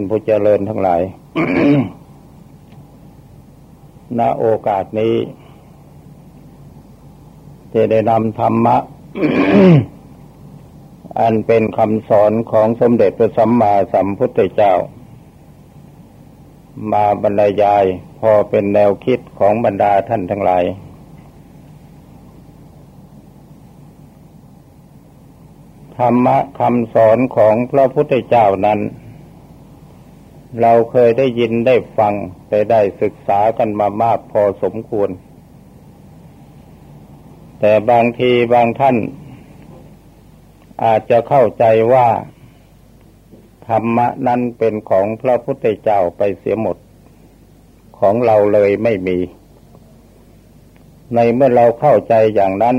านผู้เจริญทั้งหลาย ณ โอกาสนี้จะได้นำธรรมะ อันเป็นคำสอนของสมเด็จพระสัมมาสัมพุทธเจ้า มาบรรยายพอเป็นแนวคิดของบรรดาท่านทั้งหลาย ธรรมะคำสอนของพระพุทธเจ้านั้น เราเคยได้ยินได้ฟังไปได้ศึกษากันมามากพอสมควร แต่บางทีบางท่าน อาจจะเข้าใจว่า ธรรมะนั้นเป็นของพระพุทธเจ้าไปเสียหมด ของเราเลยไม่มี ในเมื่อเราเข้าใจอย่างนั้น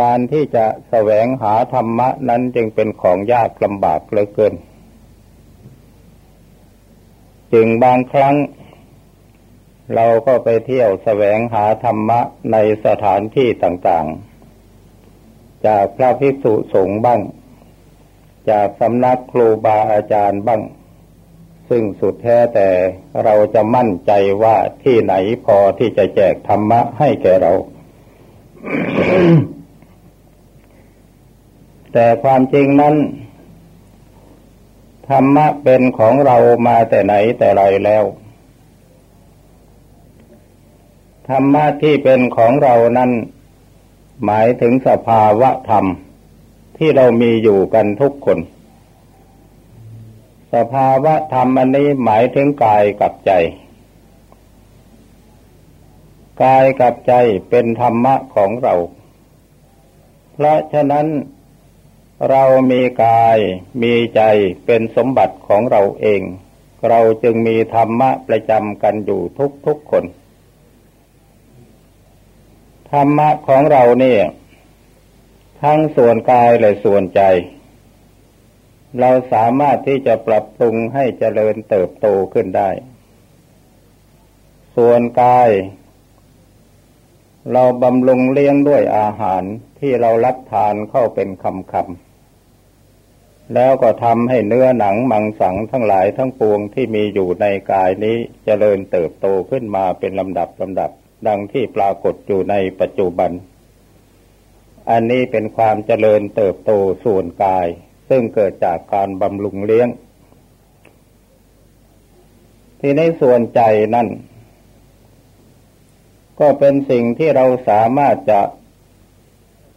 การที่จะแสวงหาธรรมะนั้นจึงเป็นของยากลำบากเหลือเกิน จึงบางครั้ง เราก็ไปเที่ยวแสวงหาธรรมะในสถานที่ต่างๆ จากพระภิกษุสงฆ์บ้าง จากสำนักครูบาอาจารย์บ้าง ซึ่งสุดแท้แต่เราจะมั่นใจว่าที่ไหนพอที่จะแจกธรรมะให้แก่เราแต่ความจริงนั้น ธรรมะเป็นของเรามาแต่ไหนแต่ไรแล้ว ธรรมะที่เป็นของเรานั้น หมายถึงสภาวะธรรม ที่เรามีอยู่กันทุกคน สภาวะธรรมอันนี้หมายถึงกายกับใจ กายกับใจเป็นธรรมะของเรา เพราะฉะนั้น เรามีกายมีใจเป็นสมบัติของเราเอง เราจึงมีธรรมะประจำกันอยู่ทุกทุกคน ธรรมะของเราเนี่ย ทั้งส่วนกายและส่วนใจ เราสามารถที่จะปรับปรุงให้เจริญเติบโตขึ้นได้ ส่วนกาย เราบำรุงเลี้ยงด้วยอาหารที่เรารับทานเข้าเป็นคำคำ แล้วก็ทำให้เนื้อหนังมังสังทั้งหลายทั้งปวงที่มีอยู่ในกายนี้จเจริญเติบโตขึ้นมาเป็นลำดับลำดับ ดังที่ปรากฏอยู่ในปัจจุบัน อันนี้เป็นความเจริญเติบโตส่วนกาย ซึ่งเกิดจากการบำรุงเลี้ยง ที่ในส่วนใจนั่น ก็เป็นสิ่งที่เราสามารถจะ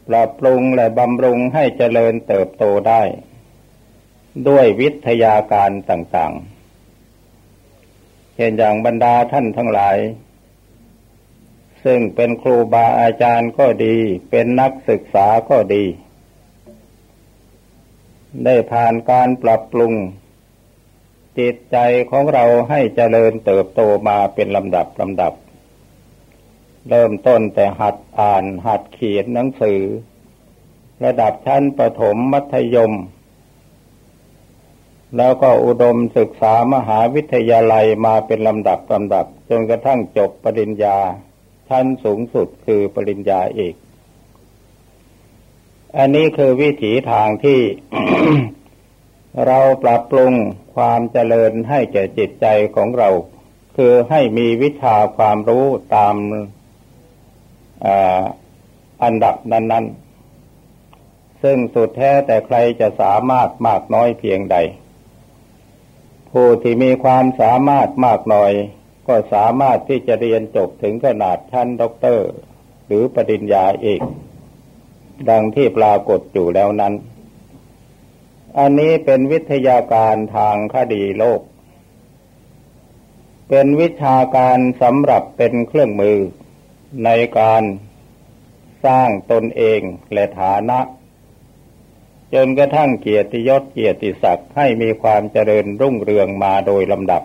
ปรับปรุงและบำรุงให้เจริญเติบโตได้ ด้วยวิทยาการต่างๆ เช่นอย่างบรรดาท่านทั้งหลาย ซึ่งเป็นครูบาอาจารย์ก็ดี เป็นนักศึกษาก็ดี ได้ผ่านการปรับปรุง จิตใจของเราให้เจริญเติบโตมาเป็นลำดับลำดับ เริ่มต้นแต่หัดอ่านหัดเขียนหนังสือ ระดับชั้นประถมมัธยม แล้วก็อุดมศึกษามหาวิทยาลัยมาเป็นลำดับลำดับ จนกระทั่งจบปริญญา ชั้นสูงสุดคือปริญญาเอกอันนี้คือวิถีทางที่เราปรับปรุงความเจริญให้แก่จิตใจของเรา คือให้มีวิชาความรู้ตามอันดับนั้น ๆ ซึ่งสุดแท้แต่ใครจะสามารถมากน้อยเพียงใด ผู้ที่มีความสามารถมากหน่อย ก็สามารถที่จะเรียนจบถึงขนาดชั้นด็อกเตอร์ หรือปริญญาเอกดังที่ปรากฏอยู่แล้วนั้น อันนี้เป็นวิทยาการทางคดีโลก เป็นวิชาการสำหรับเป็นเครื่องมือในการสร้างตนเองและฐานะ จนกระทั่งเกียรติยศเกียรติศักดิ์ให้มีความเจริญรุ่งเรืองมาโดยลำดับ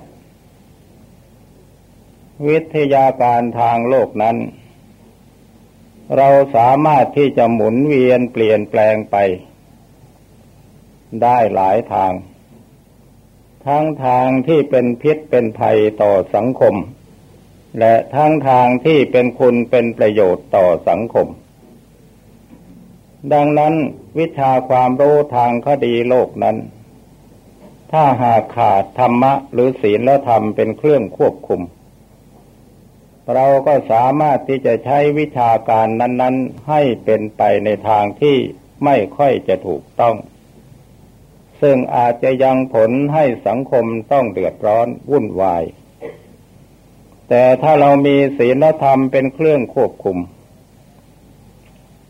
วิทยาการทางโลกนั้น เราสามารถที่จะหมุนเวียนเปลี่ยนแปลงไป ได้หลายทาง ทั้งทางที่เป็นพิษเป็นภัยต่อสังคม และทั้งทางที่เป็นคุณเป็นประโยชน์ต่อสังคม ดังนั้นวิชาความรู้ทางคดีโลกนั้น ถ้าหากขาดธรรมะหรือศีลและธรรมเป็นเครื่องควบคุม เราก็สามารถที่จะใช้วิชาการนั้น ๆ ให้เป็นไปในทางที่ไม่ค่อยจะถูกต้อง ซึ่งอาจจะยังผลให้สังคมต้องเดือดร้อนวุ่นวาย แต่ถ้าเรามีศีลธรรมเป็นเครื่องควบคุม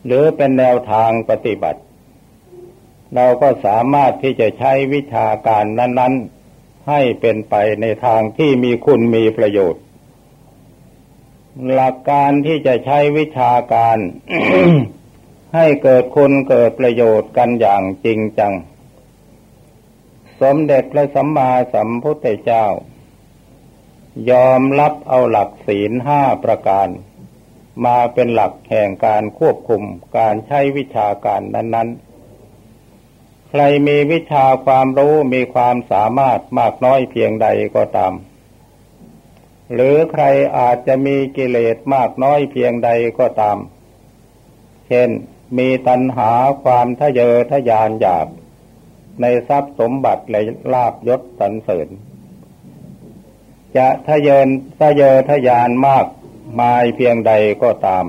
หรือเป็นแนวทางปฏิบัติ เราก็สามารถที่จะใช้วิชาการนั้น ๆ ให้เป็นไปในทางที่มีคุณมีประโยชน์ หลักการที่จะใช้วิชาการ ให้เกิดคุณเกิดประโยชน์กันอย่างจริงจัง สมเด็จพระสัมมาสัมพุทธเจ้า ยอมรับเอาหลักศีลห้าประการ มาเป็นหลักแห่งการควบคุมการใช้วิชาการนั้น ๆ ใครมีวิชาความรู้มีความสามารถมากน้อยเพียงใดก็ตาม หรือใครอาจจะมีกิเลสมากน้อยเพียงใดก็ตาม เช่นมีตัณหาความทะเยอทะยานอยากในทรัพย์สมบัติและลาบยศสรรเสริญ จะทะเยนทะเยอทะยานมาก มายเพียงใดก็ตาม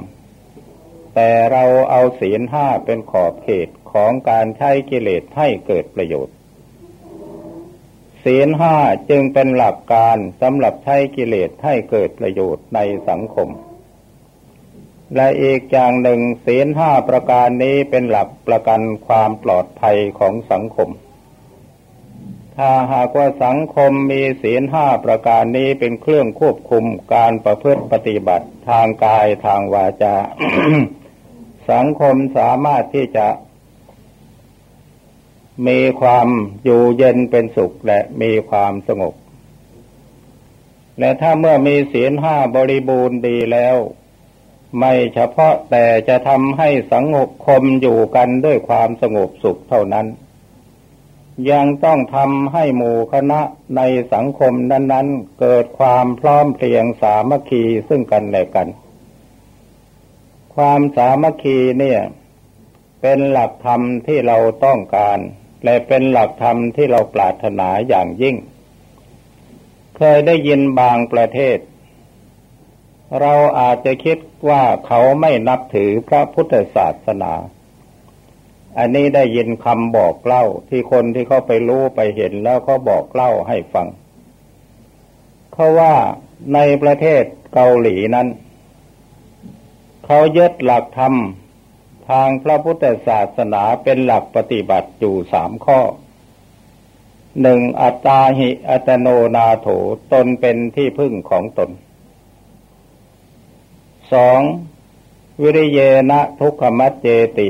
แต่เราเอาศีลห้าเป็นขอบเขตของการใช้กิเลสให้เกิดประโยชน์ ศีลห้าจึงเป็นหลักการสำหรับใช้กิเลสให้เกิดประโยชน์ในสังคม และอีกอย่างหนึ่งศีลห้าประการนี้เป็นหลักประกันความปลอดภัยของสังคม ถ้าหากว่าสังคมมีศีลห้าประการนี้เป็นเครื่องควบคุมการประพฤติปฏิบัติทางกายทางวาจา สังคมสามารถที่จะ มีความอยู่เย็นเป็นสุขและมีความสงบ และถ้าเมื่อมีศีลห้าบริบูรณ์ดีแล้ว ไม่เฉพาะแต่จะทำให้สังคมอยู่กันด้วยความสงบสุขเท่านั้น ยังต้องทำให้หมู่คณะในสังคมนั้นๆ เกิดความพร้อมเพรียงสามัคคีซึ่งกันและกัน ความสามัคคีเนี่ย เป็นหลักธรรมที่เราต้องการ และเป็นหลักธรรมที่เราปรารถนาอย่างยิ่ง เคยได้ยินบางประเทศ เราอาจจะคิดว่าเขาไม่นับถือพระพุทธศาสนา อันนี้ได้ยินคำบอกเล่าที่คนที่เขาไปรู้ไปเห็นแล้วเขาบอกเล่าให้ฟังเขาว่าในประเทศเกาหลีนั้นเขายึดหลักธรรมทางพระพุทธศาสนาเป็นหลักปฏิบัติอยู่สามข้อหนึ่งอัตตาหิอัตโนนาโถตนเป็นที่พึ่งของตนสองวิริเยนะทุกขมัจเจติ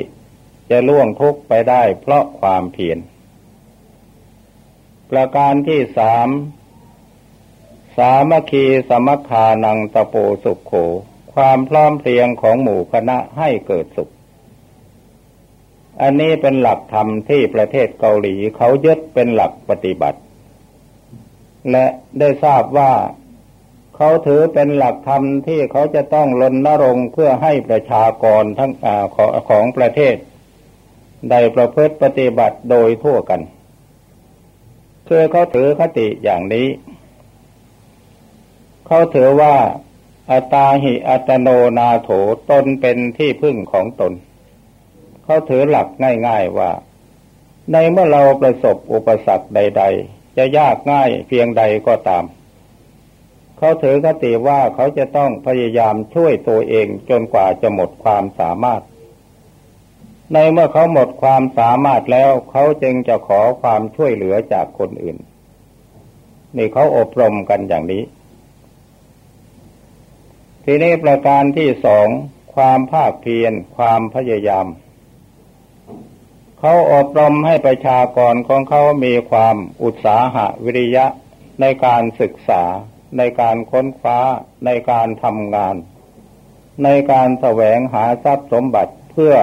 จะล่วงทุกไปได้เพราะความเพียร ประการที่สาม สามัคคีสมัคานังตะโปสุขโข ความพร้อมเพรียงของหมู่คณะให้เกิดสุข อันนี้เป็นหลักธรรมที่ประเทศเกาหลีเขายึดเป็นหลักปฏิบัติ และได้ทราบว่าเขาถือเป็นหลักธรรมที่เขาจะต้องลนนรงเพื่อให้ประชากรทั้งอของของประเทศ ได้ประพฤติปฏิบัติโดยทั่วกันคือเขาถือคติอย่างนี้ เขาถือว่าอัตาหิอัตโนนาโถตนเป็นที่พึ่งของตน เขาถือหลักง่ายๆว่า ในเมื่อเราประสบอุปสรรคใด ๆ จะยากง่ายเพียงใดก็ตาม เขาถือคติว่าเขาจะต้องพยายามช่วยตัวเองจนกว่าจะหมดความสามารถ ในเมื่อเขาหมดความสามารถแล้วเขาจึงจะขอความช่วยเหลือจากคนอื่น นี่เขาอบรมกันอย่างนี้ ทีนี้ประการที่สองความภาคเพียรความพยายาม เขาอบรมให้ประชากรของเขามีความอุตสาหะวิริยะในการศึกษา ในการค้นคว้า ในการทำงาน ในการแสวงหาทรัพย์สมบัติเพื่อ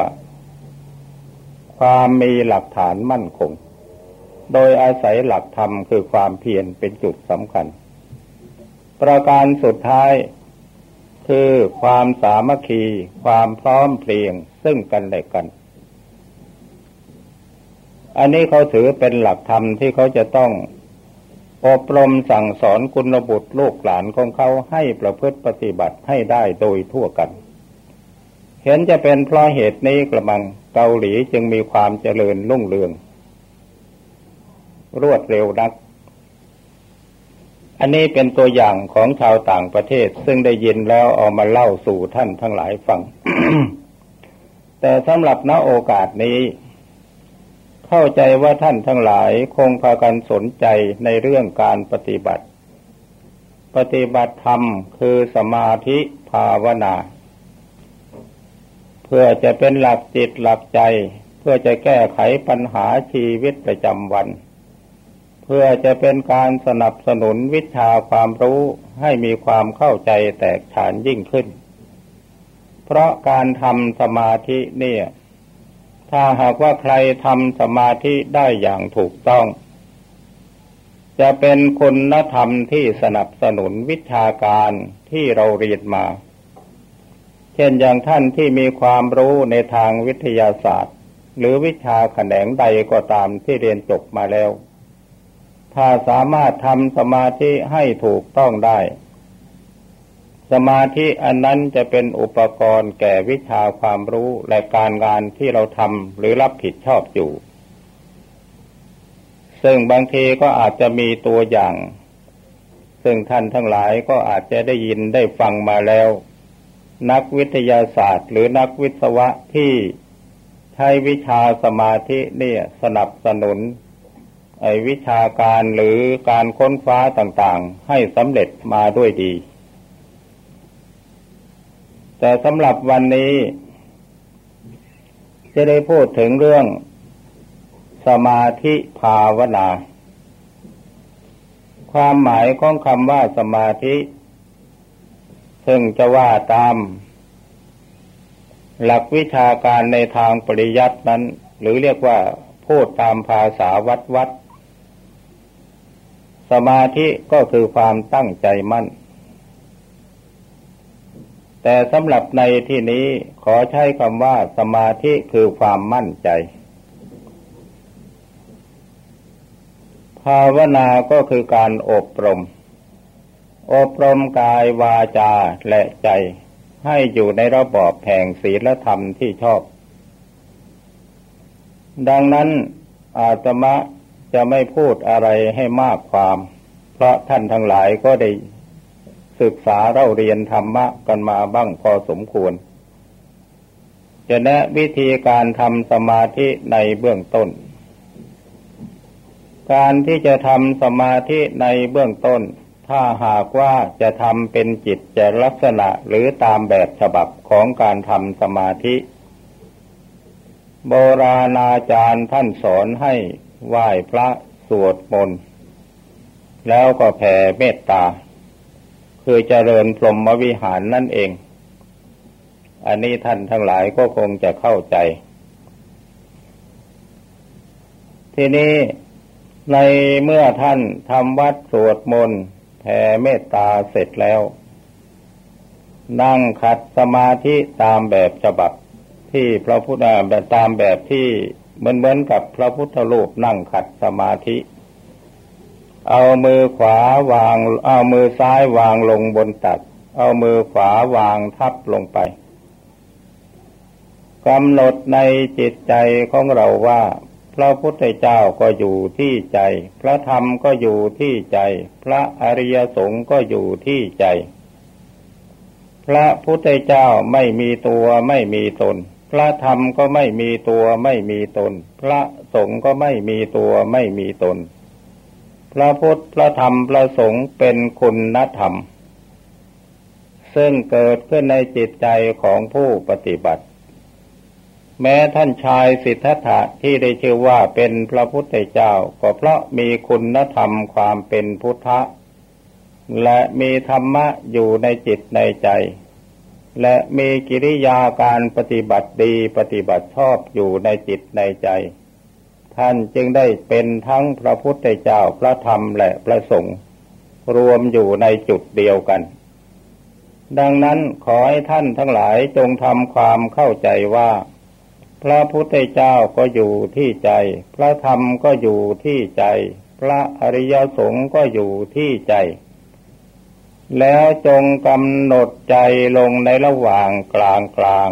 ความมีหลักฐานมั่นคง โดยอาศัยหลักธรรมคือความเพียรเป็นจุดสำคัญ ประการสุดท้าย คือความสามัคคี ความพร้อมเพรียงซึ่งกันและกัน อันนี้เขาถือเป็นหลักธรรมที่เขาจะต้องอบรมสั่งสอนกุณบุตรลูกหลานของเขาให้ประพฤติปฏิบัติให้ได้โดยทั่วกัน เห็นจะเป็นเพราะเหตุนี้กระมัง เกาหลีจึงมีความเจริญรุ่งเรือง รวดเร็วนัก อันนี้เป็นตัวอย่างของชาวต่างประเทศซึ่งได้ยินแล้วเอามาเล่าสู่ท่านทั้งหลายฟัง แต่สำหรับณโอกาสนี้ เข้าใจว่าท่านทั้งหลายคงพากันสนใจในเรื่องการปฏิบัติ ปฏิบัติธรรมคือสมาธิภาวนา เพื่อจะเป็นหลักจิตหลักใจ เพื่อจะแก้ไขปัญหาชีวิตประจำวัน เพื่อจะเป็นการสนับสนุนวิชาความรู้ให้มีความเข้าใจแตกฉานยิ่งขึ้น เพราะการทำสมาธิเนี่ย ถ้าหากว่าใครทำสมาธิได้อย่างถูกต้องจะเป็นคุณธรรมที่สนับสนุนวิชาการที่เราเรียนมา เช่นอย่างท่านที่มีความรู้ในทางวิทยาศาสตร์ หรือวิชาแขนงใดก็ตามที่เรียนจบมาแล้ว ถ้าสามารถทำสมาธิให้ถูกต้องได้ สมาธิอันนั้นจะเป็นอุปกรณ์แก่วิชาความรู้และการงานที่เราทำหรือรับผิดชอบอยู่ ซึ่งบางทีก็อาจจะมีตัวอย่าง ซึ่งท่านทั้งหลายก็อาจจะได้ยินได้ฟังมาแล้ว นักวิทยาศาสตร์หรือนักวิศวะที่ใช้วิชาสมาธิเนี่ยสนับสนุนไอวิชาการหรือการค้นคว้าต่างๆ ให้สำเร็จมาด้วยดี แต่สำหรับวันนี้ จะได้พูดถึงเรื่องสมาธิภาวนา ความหมายของคำว่าสมาธิ ซึ่งจะว่าตาม หลักวิชาการในทางปริยัตินั้น หรือเรียกว่าพูดตามภาษาวัดวัด สมาธิก็คือความตั้งใจมั่น แต่สำหรับในที่นี้ขอใช้คำว่าสมาธิคือความมั่นใจ ภาวนาก็คือการอบรม อบรมกายวาจาและใจ ให้อยู่ในระบอบแห่งศีลธรรมที่ชอบ ดังนั้นอาตมะจะไม่พูดอะไรให้มากความ เพราะท่านทั้งหลายก็ได้ศึกษาเราเรียนธรรมะกันมาบ้างพอสมควร จะแนะวิธีการทำสมาธิในเบื้องต้น การที่จะทำสมาธิในเบื้องต้น ถ้าหากว่าจะทำเป็นจิตจะลักษณะหรือตามแบบฉบับของการทำสมาธิ โบราณอาจารย์ท่านสอนให้ไหว้พระสวดมนต์แล้วก็แผ่เมตตา คือเจริญพรหมวิหารนั่นเอง อันนี้ท่านทั้งหลายก็คงจะเข้าใจ ทีนี้ในเมื่อท่านทำวัดสวดมนต์ แผ่เมตตาเสร็จแล้ว นั่งขัดสมาธิตามแบบฉบับที่พระพุทธตามแบบที่เหมือนเหมือนกับพระพุทธรูปนั่งขัดสมาธิ เอามือขวาวาง เอามือซ้ายวางลงบนตัก เอามือขวาวางทับลงไปกำหนดในจิตใจของเราว่า พระพุทธเจ้าก็อยู่ที่ใจ พระธรรมก็อยู่ที่ใจ พระอริยสงฆ์ก็อยู่ที่ใจ พระพุทธเจ้าไม่มีตัวไม่มีตน พระธรรมก็ไม่มีตัวไม่มีตน พระสงฆ์ก็ไม่มีตัวไม่มีตน พระพุทธพระธรรมพระสงฆ์เป็นคุณธรรม ซึ่งเกิดขึ้นในจิตใจของผู้ปฏิบัติ แม้ท่านชายสิทธัตถะที่ได้ชื่อว่าเป็นพระพุทธเจ้า ก็เพราะมีคุณธรรมความเป็นพุทธะ และมีธรรมะอยู่ในจิตในใจ และมีกิริยาการปฏิบัติดีปฏิบัติชอบอยู่ในจิตในใจ ท่านจึงได้เป็นทั้งพระพุทธเจ้าพระธรรมและพระสงฆ์รวมอยู่ในจุดเดียวกัน ดังนั้นขอให้ท่านทั้งหลายจงทำความเข้าใจว่า พระพุทธเจ้าก็อยู่ที่ใจ พระธรรมก็อยู่ที่ใจ พระอริยสงฆ์ก็อยู่ที่ใจ แล้วจงกำหนดใจลงในระหว่างกลางกลาง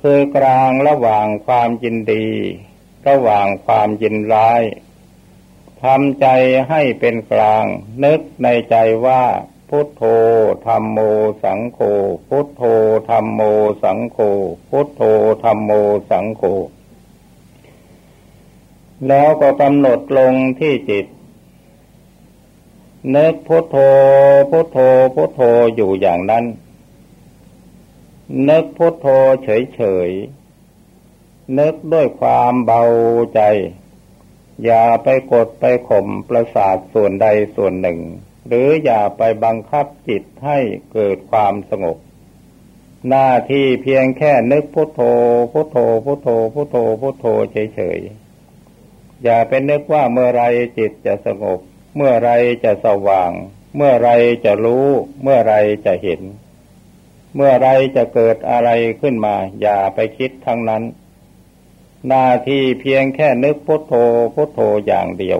คือกลางระหว่างความยินดี ระหว่างความยินร้ายทำใจให้เป็นกลาง นึกในใจว่า พุทโธธรรมโมสังโฆ พุทโธธรรมโมสังโฆ พุทโธธรรมโมสังโฆ แล้วก็กำหนดลงที่จิต เนึกพุทโธ พุทโธ พุทโธอยู่อย่างนั้น นึกพุทโธเฉยๆ นึกด้วยความเบาใจ อย่าไปกดไปข่มประสาทส่วนใดส่วนหนึ่ง หรืออย่าไปบังคับจิตให้เกิดความสงบ หน้าที่เพียงแค่นึกพุโทโธพุโทโธพุโทโธพุโทโธพุโทโธเฉยๆ อย่าไปนึกว่าเมื่อไรจิตจะสงบ เมื่อไรจะสว่าง เมื่อไรจะรู้ เมื่อไรจะเห็น เมื่อไรจะเกิดอะไรขึ้นมา อย่าไปคิดทั้งนั้น หน้าที่เพียงแค่นึกพุทโธพุทโธอย่างเดียว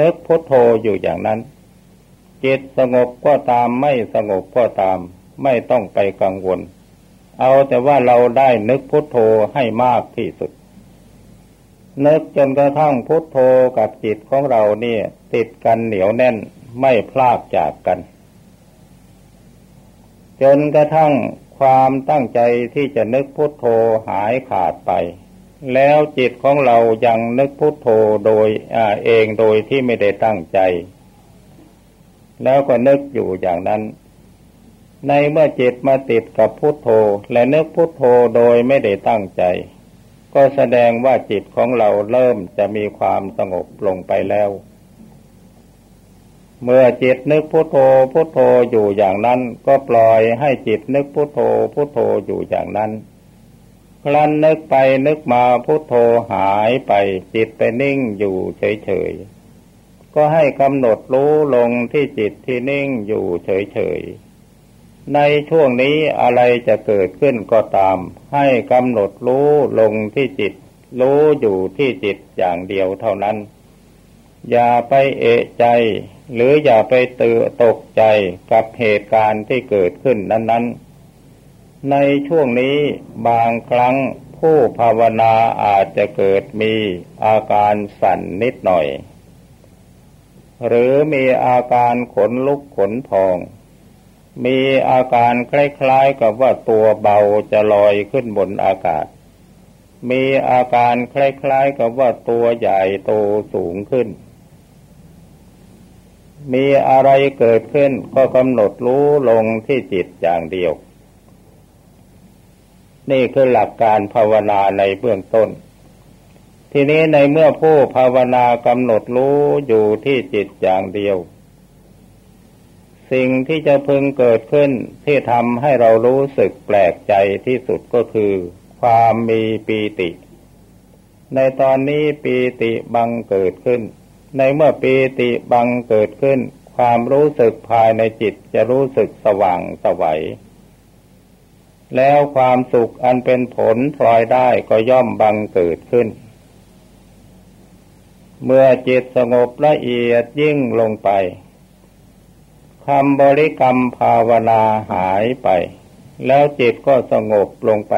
นึกพุทโธอยู่อย่างนั้น จิตสงบก็ตามไม่สงบก็ตาม ไม่ต้องไปกังวล เอาแต่ว่าเราได้นึกพุทโธให้มากที่สุด นึกจนกระทั่งพุทโธกับจิตของเราเนี่ย ติดกันเหนียวแน่นไม่พลากจากกัน จนกระทั่งความตั้งใจที่จะนึกพุทโธหายขาดไป แล้วจิตของเรายังนึกพุทโธโดยอเองโดยที่ไม่ได้ตั้งใจ แล้วก็นึกอยู่อย่างนั้น ในเมื่อจิตมาติดกับพุทโธ และนึกพุทโธโดยไม่ได้ตั้งใจ ก็แสดงว่าจิตของเราเริ่มจะมีความสงบลงไปแล้ว เมื่อจิตนึกพุทโธพุทโธอยู่อย่างนั้น ก็ปล่อยให้จิตนึกพุทโธพุทโธอยู่อย่างนั้นครั้นนึกไปนึกมาพุทโธหายไปจิตไปนิ่งอยู่เฉยๆ ก็ให้กำหนดรู้ลงที่จิตที่นิ่งอยู่เฉยๆ ในช่วงนี้อะไรจะเกิดขึ้นก็ตาม ให้กำหนดรู้ลงที่จิต รู้อยู่ที่จิตอย่างเดียวเท่านั้น อย่าไปเอะใจ หรืออย่าไปตื่นตกใจกับเหตุการณ์ที่เกิดขึ้นนั้น ๆ ในช่วงนี้บางครั้งผู้ภาวนาอาจจะเกิดมีอาการสั่นนิดหน่อย หรือมีอาการขนลุกขนพอง มีอาการคล้ายๆกับว่าตัวเบาจะลอยขึ้นบนอากาศ มีอาการคล้ายๆกับว่าตัวใหญ่โตสูงขึ้น มีอะไรเกิดขึ้นก็กำหนดรู้ลงที่จิตอย่างเดียว นี่คือหลักการภาวนาในเบื้องต้น ทีนี้ในเมื่อผู้ภาวนากำหนดรู้อยู่ที่จิตอย่างเดียว สิ่งที่จะพึงเกิดขึ้นที่ทำให้เรารู้สึกแปลกใจที่สุดก็คือ ความมีปีติ ในตอนนี้ปีติบังเกิดขึ้น ในเมื่อปีติบังเกิดขึ้น ความรู้สึกภายในจิตจะรู้สึกสว่างสวัยแล้วความสุขอันเป็นผลพลอยได้ก็ย่อมบังเกิดขึ้น เมื่อจิตสงบละเอียดยิ่งลงไปคำบริกรรมภาวนาหายไป แล้วจิตก็สงบลงไป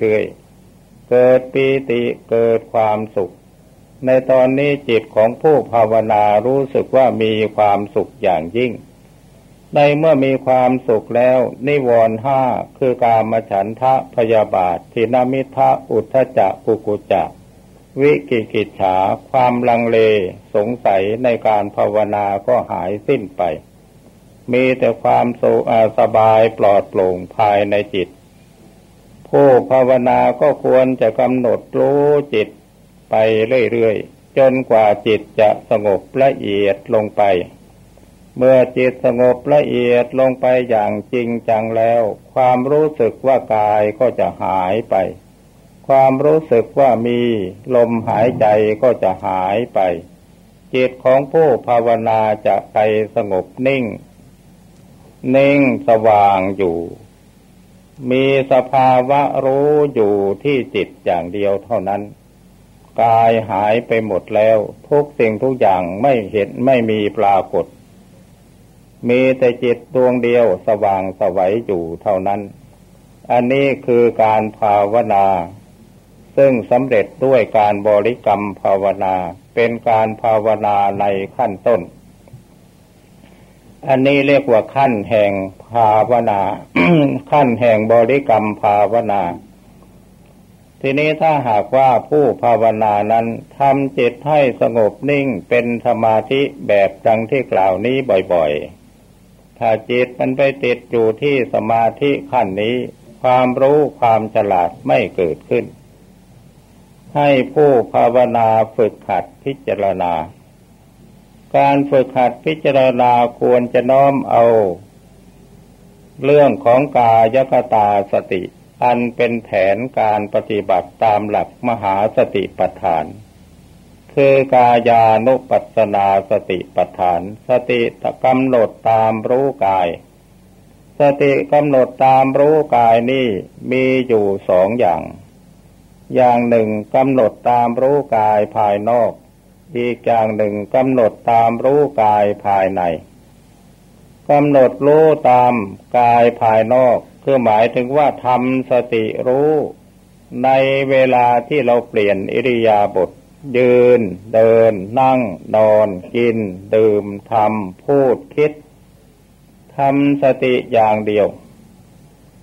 เรื่อยๆ เกิดปีติเกิดความสุข ในตอนนี้จิตของผู้ภาวนารู้สึกว่ามีความสุขอย่างยิ่ง ในเมื่อมีความสุขแล้ว นิวรณ์ห้าคือการมฉันทะพยาบาททินามิทะอุทธจักกุกุจัก วิกิกิจฉาความลังเลสงสัยในการภาวนาก็หายสิ้นไป มีแต่ความสุสบายปลอดโปร่งภายในจิต ผู้ภาวนาก็ควรจะกำหนดรู้จิตไปเรื่อยๆ จนกว่าจิตจะสงบละเอียดลงไป เมื่อจิตสงบละเอียดลงไปอย่างจริงจังแล้ว ความรู้สึกว่ากายก็จะหายไป ความรู้สึกว่ามีลมหายใจก็จะหายไป จิตของผู้ภาวนาจะไปสงบนิ่ง นิ่งสว่างอยู่ มีสภาวะรู้อยู่ที่จิตอย่างเดียวเท่านั้น กายหายไปหมดแล้ว ทุกสิ่งทุกอย่างไม่เห็นไม่มีปรากฏ มีแต่จิตดวงเดียวสว่างสวัยอยู่เท่านั้นอันนี้คือการภาวนา ซึ่งสำเร็จด้วยการบริกรรมภาวนา เป็นการภาวนาในขั้นต้น อันนี้เรียกว่าขั้นแห่งภาวนา ขั้นแห่งบริกรรมภาวนา ทีนี้ถ้าหากว่าผู้ภาวนานั้นทำจิตให้สงบนิ่งเป็นสมาธิแบบดังที่กล่าวนี้บ่อยๆ ถ้าจิตมันไปติดอยู่ที่สมาธิขั้นนี้ความรู้ความฉลาดไม่เกิดขึ้น ให้ผู้ภาวนาฝึกขัดพิจารณา การฝึกหัดพิจารณาควรจะน้อมเอา เรื่องของกายคตาสติ อันเป็นแผนการปฏิบัติตามหลักมหาสติปัฏฐาน คือกายานุปัสสนาสติปัฏฐาน สติกำหนดตามรู้กาย สติกำหนดตามรู้กายนี่มีอยู่สองอย่าง อย่างหนึ่งกำหนดตามรู้กายภายนอก อีกอย่างหนึ่งกำหนดตามรู้กายภายในกำหนดรู้ตามกายภายนอก คือหมายถึงว่าทำสติรู้ในเวลาที่เราเปลี่ยนอิริยาบถยืน เดิน นั่ง นอน กิน ดื่มทำพูดคิดทำสติอย่างเดียว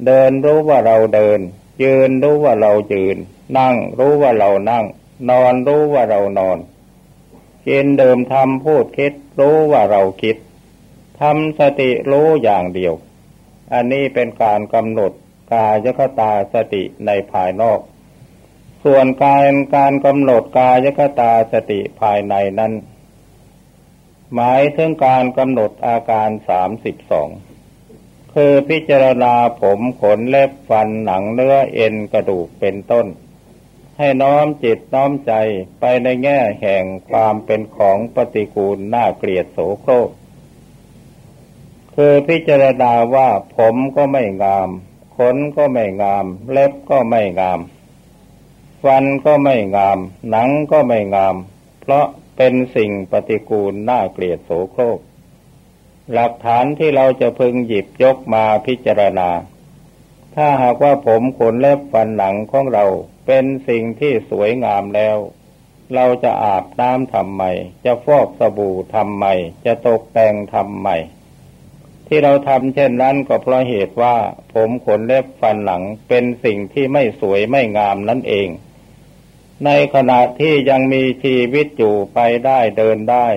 เดินรู้ว่าเราเดิน ยืนรู้ว่าเรายืน นั่งรู้ว่าเรานั่ง นอนรู้ว่าเรานอนกินเดิมทำพูดคิด รู้ว่าเราคิดทำสติรู้อย่างเดียว อันนี้เป็นการกำหนดกายคตาสติในภายนอก ส่วนการการกำหนดกายคตาสติภายในนั้น หมายถึงการกำหนดอาการสามสิบสองคือพิจารณาผมขนเล็บฟันหนังเนื้อเอ็นกระดูกเป็นต้น ให้น้อมจิตน้อมใจไปในแง่แห่งความเป็นของปฏิกูลน่าเกลียดโสโครกคือพิจารณาว่าผมก็ไม่งาม ขนก็ไม่งาม เล็บก็ไม่งาม ฟันก็ไม่งาม หนังก็ไม่งาม เพราะเป็นสิ่งปฏิกูลน่าเกลียดโสโครก หลักฐานที่เราจะพึงหยิบยกมาพิจารณา ถ้าหากว่าผมขนเล็บฟันหนังของเรา เป็นสิ่งที่สวยงามแล้ว เราจะอาบน้ำทำไม จะฟอกสบู่ทำไม จะตกแต่งทำไม ที่เราทำเช่นนั้นก็เพราะเหตุว่า ผมขนเล็บฟันหลังเป็นสิ่งที่ไม่สวยไม่งามนั่นเอง ในขณะที่ยังมีชีวิตอยู่ไปได้เดินได้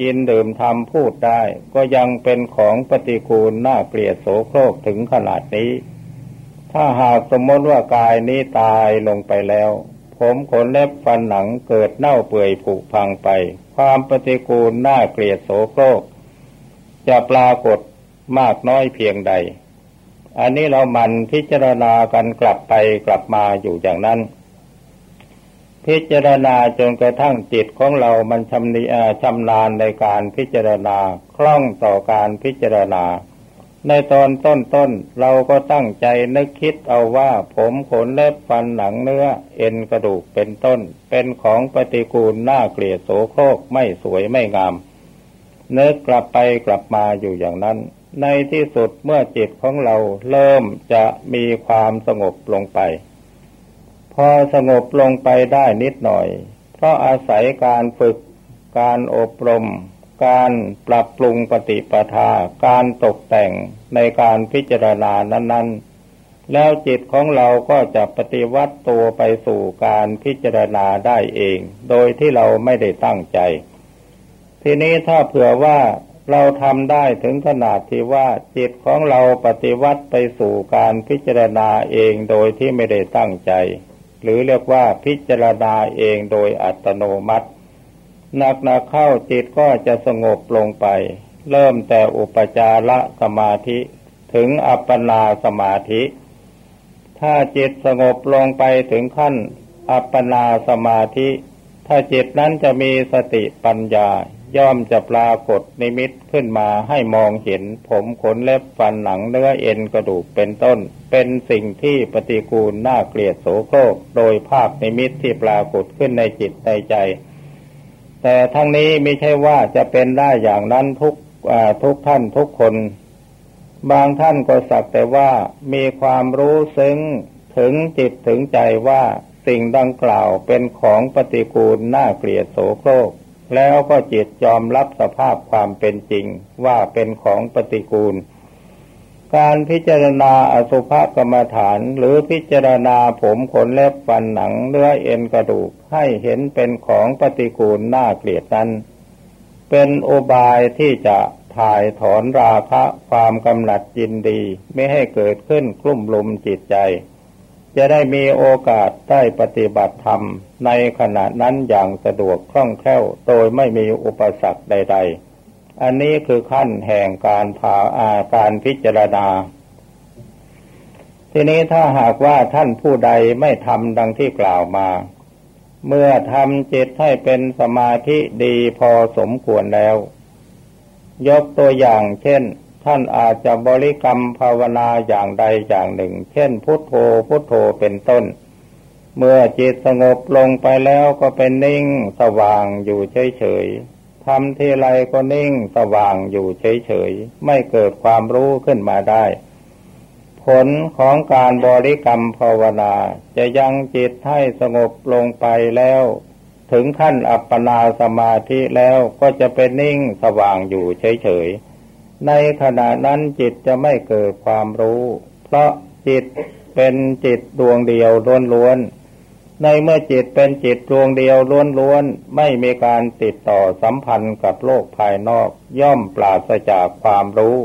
กินดื่มทำพูดได้ ก็ยังเป็นของปฏิกูลน่าเกลียดโสโครกถึงขนาดนี้ ถ้าหากสมมติว่ากายนี้ตายลงไปแล้ว ผมขนเล็บฟันหนังเกิดเน่าเปื่อยผุพังไป ความปฏิกูลน่าเกลียดโสโครก จะปรากฏมากน้อยเพียงใด อันนี้เรามันพิจารณากันกลับไปกลับมาอยู่อย่างนั้น พิจารณาจนกระทั่งจิตของเรามันชำนิชำนาญในการพิจารณาคล่องต่อการพิจารณา ในตอนต้นๆเราก็ตั้งใจนึกคิดเอาว่าผมขนเล็บฟันหนังเนื้อ เอ็นกระดูกเป็นต้น เป็นของปฏิกูลน่าเกลียดโสโครกไม่สวยไม่งามเนึกกลับไปกลับมาอยู่อย่างนั้น ในที่สุดเมื่อจิตของเราเริ่มจะมีความสงบลงไป พอสงบลงไปได้นิดหน่อย เพราะอาศัยการฝึกการอบรม การปรับปรุงปฏิปทา การตกแต่งในการพิจารณานั้นๆ แล้วจิตของเราก็จะปฏิวัติตัวไปสู่การพิจารณาได้เอง โดยที่เราไม่ได้ตั้งใจ ทีนี้ถ้าเผื่อว่าเราทำได้ถึงขนาดที่ว่าจิตของเราปฏิวัติไปสู่การพิจารณาเองโดยที่ไม่ได้ตั้งใจ หรือเรียกว่าพิจารณาเองโดยอัตโนมัติ หนักหนักเข้าจิตก็จะสงบลงไป เริ่มแต่อุปจารสมาธิถึงอัปปนาสมาธิ ถ้าจิตสงบลงไปถึงขั้นอัปปนาสมาธิ ถ้าจิตนั้นจะมีสติปัญญาย่อมจะปรากฏนิมิตขึ้นมาให้มองเห็นผมขนเล็บฟันหนังเนื้อเอ็นกระดูกเป็นต้น เป็นสิ่งที่ปฏิกูลน่าเกลียดโสโครกโดยภาพนิมิตที่ปรากฏขึ้นในจิตในใจ แต่ทั้งนี้ไม่ใช่ว่าจะเป็นได้อย่างนั้นทุกทุกท่านทุกคน บางท่านก็สักแต่ว่ามีความรู้ซึ้งถึงจิตถึงใจว่าสิ่งดังกล่าวเป็นของปฏิกูลน่าเกลียดโสโครก แล้วก็จิตยอมรับสภาพความเป็นจริงว่าเป็นของปฏิกูล การพิจารณาอสุภกรรมฐาน หรือพิจารณาผมขนเล็บฟันหนังเนื้อเอ็นกระดูกให้เห็นเป็นของปฏิกูลน่าเกลียดนั้น เป็นโอบายที่จะถ่ายถอนราคะความกำหนัดยินดีไม่ให้เกิดขึ้นกลุ่มลุมจิตใจ จะได้มีโอกาสได้ปฏิบัติธรรมในขณะนั้นอย่างสะดวกคล่องแคล่วโดยไม่มีอุปสรรคใด ๆ อันนี้คือขั้นแห่งการผ่าอาการพิจารณา ทีนี้ถ้าหากว่าท่านผู้ใดไม่ทำดังที่กล่าวมา เมื่อทำจิตให้เป็นสมาธิดีพอสมควรแล้ว ยกตัวอย่างเช่น ท่านอาจจะบริกรรมภาวนาอย่างใดอย่างหนึ่ง เช่น พุทโธพุทโธเป็นต้น เมื่อจิตสงบลงไปแล้วก็เป็นนิ่งสว่างอยู่เฉยๆ ทำทีไรก็นิ่งสว่างอยู่เฉยๆ ไม่เกิดความรู้ขึ้นมาได้ ผลของการบริกรรมภาวนาจะยังจิตให้สงบลงไปแล้ว ถึงขั้นอัปปนาสมาธิแล้วก็จะเป็นนิ่งสว่างอยู่เฉยๆ ในขณะนั้นจิตจะไม่เกิดความรู้ เพราะจิตเป็นจิตดวงเดียวล้วนๆ ในเมื่อจิตเป็นจิตดวงเดียวล้วนๆ ไม่มีการติดต่อสัมพันธ์กับโลกภายนอกย่อมปราศจากความรู้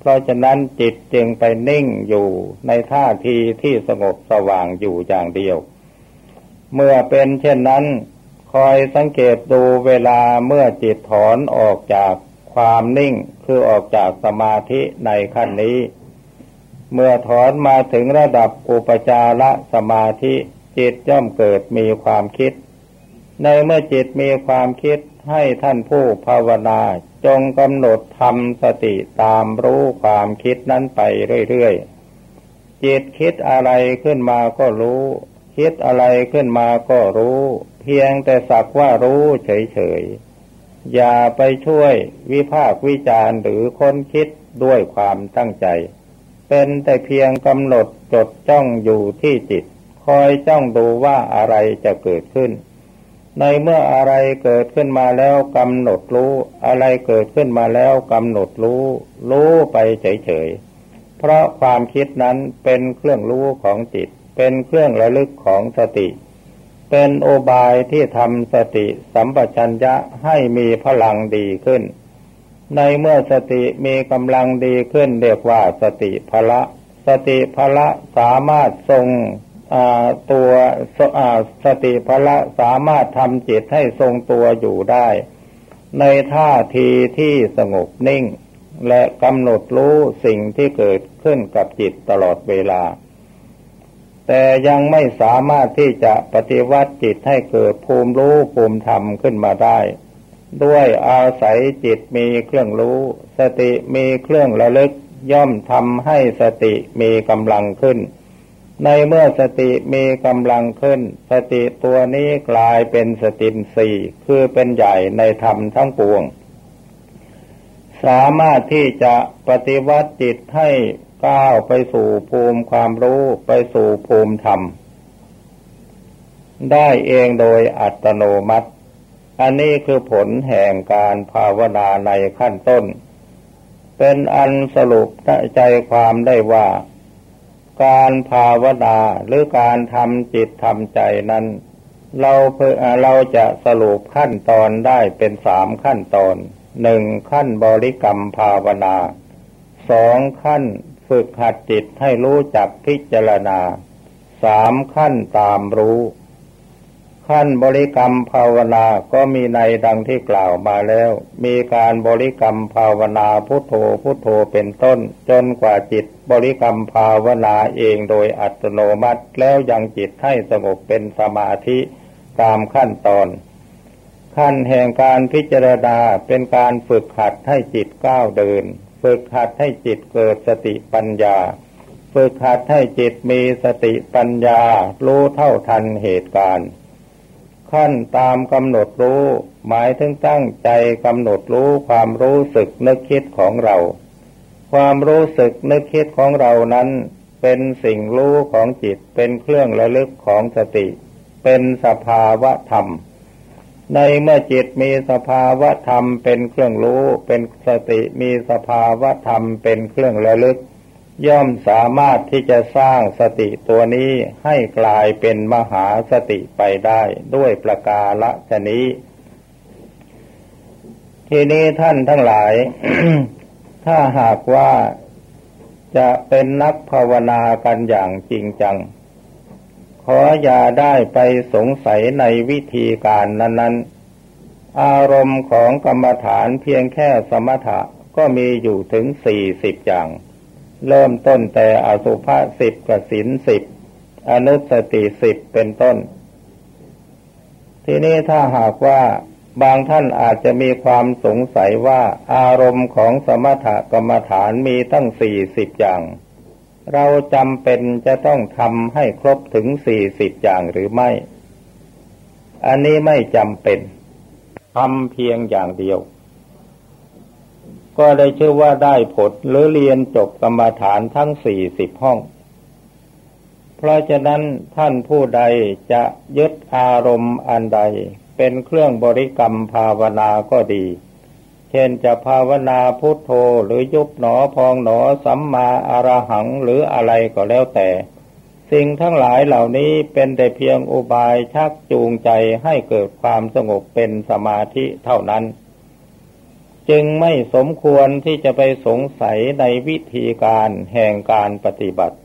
เพราะฉะนั้นจิตจึงไปนิ่งอยู่ในท่าทีที่สงบสว่างอยู่อย่างเดียว เมื่อเป็นเช่นนั้น คอยสังเกตดูเวลาเมื่อจิตถอนออกจากความนิ่งคือออกจากสมาธิในขั้นนี้ เมื่อถอนมาถึงระดับอุปจารสมาธิ จิตย่อมเกิดมีความคิด ในเมื่อจิตมีความคิดให้ท่านผู้ภาวนาจงกำหนดทำสติตามรู้ความคิดนั้นไปเรื่อยๆ จิตคิดอะไรขึ้นมาก็รู้ คิดอะไรขึ้นมาก็รู้ เพียงแต่สักว่ารู้เฉยๆ อย่าไปช่วยวิพากวิจารหรือค้นคิดด้วยความตั้งใจ เป็นแต่เพียงกำหนดจดจ้องอยู่ที่จิต คอยจ้องดูว่าอะไรจะเกิดขึ้น ในเมื่ออะไรเกิดขึ้นมาแล้วกำหนดรู้ อะไรเกิดขึ้นมาแล้วกำหนดรู้ รู้ไปเฉยๆ เพราะความคิดนั้นเป็นเครื่องรู้ของจิต เป็นเครื่องระลึกของสติ เป็นโอบายที่ทำสติสัมปชัญญะให้มีพลังดีขึ้น ในเมื่อสติมีกำลังดีขึ้นเรียกว่าสติพละ สติพละสามารถทรง ตัวสติพละสามารถทำจิตให้ทรงตัวอยู่ได้ ในท่าทีที่สงบนิ่ง และกำหนดรู้สิ่งที่เกิดขึ้นกับจิตตลอดเวลา แต่ยังไม่สามารถที่จะปฏิวัติจิตให้เกิดภูมิรู้ภูมิธรรมขึ้นมาได้ ด้วยอาศัยจิตมีเครื่องรู้ สติมีเครื่องระลึกย่อมทำให้สติมีกำลังขึ้น ในเมื่อสติมีกำลังขึ้น สติตัวนี้กลายเป็นสติสี่คือเป็นใหญ่ในธรรมทั้งปวง สามารถที่จะปฏิวัติจิตให้ก้าวไปสู่ภูมิความรู้ไปสู่ภูมิธรรม ได้เองโดยอัตโนมัติ อันนี้คือผลแห่งการภาวนาในขั้นต้น เป็นอันสรุปใจความได้ว่า การภาวนาหรือการทำจิตทำใจนั้น เราเพื่อเราจะสรุปขั้นตอนได้เป็นสามขั้นตอนหนึ่งขั้นบริกรรมภาวนาสองขั้นฝึกหัดจิตให้รู้จักพิจารณาสามขั้นตามรู้ ขั้นบริกรรมภาวนาก็มีในดังที่กล่าวมาแล้ว มีการบริกรรมภาวนาพุทโธพุทโธเป็นต้น จนกว่าจิตบริกรรมภาวนาเองโดยอัตโนมัติแล้วยังจิตให้สงบเป็นสมาธิตามขั้นตอนขขั้นแห่งการพิจารณาเป็นการฝึกหัดให้จิตก้าวเดิน ฝึกหัดให้จิตเกิดสติปัญญา ฝึกหัดให้จิตมีสติปัญญารู้เท่าทันเหตุการณ์ ขั้นตามกำหนดรู้ หมายถึงตั้งใจกำหนดรู้ความรู้สึกนึกคิดของเรา ความรู้สึกนึกคิดของเรานั้น เป็นสิ่งรู้ของจิตเป็นเครื่องระลึกของสติ เป็นสภาวะธรรม ในเมื่อจิตมีสภาวะธรรมเป็นเครื่องรู้ เป็นสติมีสภาวะธรรมเป็นเครื่องระลึก ย่อมสามารถที่จะสร้างสติตัวนี้ให้กลายเป็นมหาสติไปได้ด้วยประกาละชนี้ ทีนี้ท่านทั้งหลาย ถ้าหากว่าจะเป็นนักภาวนากันอย่างจริงจัง ขออย่าได้ไปสงสัยในวิธีการนั้น ๆ อารมณ์ของกรรมฐานเพียงแค่สมถะก็มีอยู่ถึงสี่สิบอย่าง เริ่มต้นแต่อสุภะสิบกสินสิบอนุสติสิบเป็นต้น ทีนี้ถ้าหากว่าบางท่านอาจจะมีความสงสัยว่าอารมณ์ของสมถกรรมฐานมีตั้งสี่สิบอย่าง เราจำเป็นจะต้องทำให้ครบถึงสี่สิบอย่างหรือไม่ อันนี้ไม่จำเป็นทำเพียงอย่างเดียว ก็ได้ชื่อว่าได้ผลหรือเรียนจบกรรมฐานทั้งสี่สิบห้อง เพราะฉะนั้นท่านผู้ใดจะยึดอารมณ์อันใด เป็นเครื่องบริกรรมภาวนาก็ดี เช่นจะภาวนาพุทโธหรือยุบหนอพองหนอสัมมาอารหังหรืออะไรก็แล้วแต่ สิ่งทั้งหลายเหล่านี้เป็นแต่เพียงอุบายชักจูงใจให้เกิดความสงบเป็นสมาธิเท่านั้น จึงไม่สมควรที่จะไปสงสัยในวิธีการแห่งการปฏิบัติ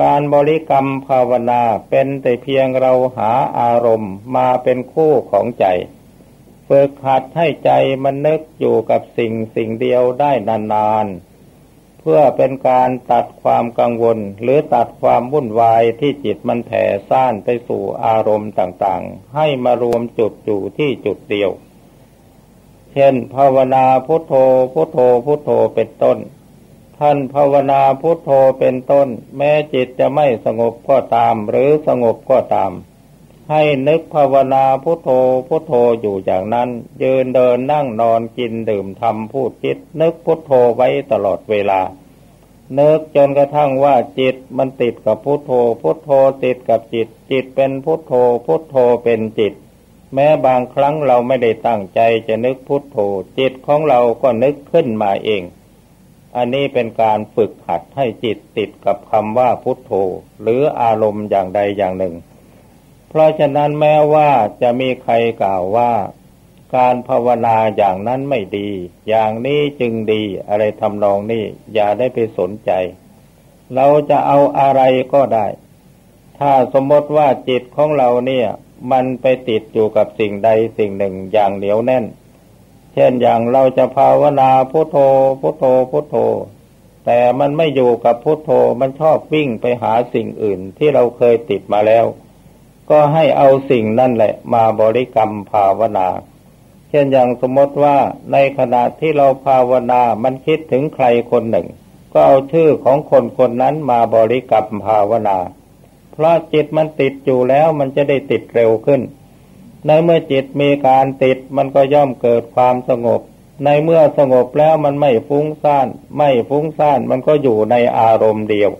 การบริกรรมภาวนาเป็นแต่เพียงเราหาอารมณ์มาเป็นคู่ของใจฝึกหัดให้ใจมันนึกอยู่กับสิ่งสิ่งเดียวได้นานๆ เพื่อเป็นการตัดความกังวลหรือตัดความวุ่นวายที่จิตมันแผ่ซ่านไปสู่อารมณ์ต่างๆ ให้มารวมจุดอยู่ที่จุดเดียว เช่น ภาวนาพุทโธพุทโธพุทโธเป็นต้น ท่านภาวนาพุทโธเป็นต้น แม้จิตจะไม่สงบก็ตาม หรือสงบก็ตาม ให้นึกภาวนาพุทโธพุทโธอยู่อย่างนั้น ยืนเดินนั่งนอนกินดื่มทำพูดคิด นึกพุทโธไว้ตลอดเวลานึกจนกระทั่งว่าจิตมันติดกับพุทโธ พุทโธติดกับจิต จิตเป็นพุทโธ พุทโธเป็นจิต แม้บางครั้งเราไม่ได้ตั้งใจจะนึกพุทโธจิตของเราก็นึกขึ้นมาเอง อันนี้เป็นการฝึกหัดให้จิตติดกับคำว่าพุทโธ หรืออารมณ์อย่างใดอย่างหนึ่ง เพราะฉะนั้นแม้ว่าจะมีใครกล่าวว่า การภาวนาอย่างนั้นไม่ดี อย่างนี้จึงดีอะไรทำนองนี้อย่าได้ไปสนใจ เราจะเอาอะไรก็ได้ ถ้าสมมติว่าจิตของเราเนี่ย มันไปติดอยู่กับสิ่งใดสิ่งหนึ่งอย่างเหนียวแน่น เช่นอย่างเราจะภาวนาพุโทโธพุโทโธพุโทโธ แต่มันไม่อยู่กับพุโทโธมันชอบวิ่งไปหาสิ่งอื่นที่เราเคยติดมาแล้ว ก็ให้เอาสิ่งนั่นแหละ มาบริกรรมภาวนา เช่นอย่างสมมติว่าในขณะที่เราภาวนามันคิดถึงใครคนหนึ่ง ก็เอาชื่อของคนคนนั้นมาบริกรรมภาวนา เพราะจิตมันติดอยู่แล้วมันจะได้ติดเร็วขึ้น ในเมื่อจิตมีการติดมันก็ย่อมเกิดความสงบ ในเมื่อสงบแล้วมันไม่ฟุ้งซ่าน ไม่ฟุ้งซ่านมันก็อยู่ในอารมณ์เดียว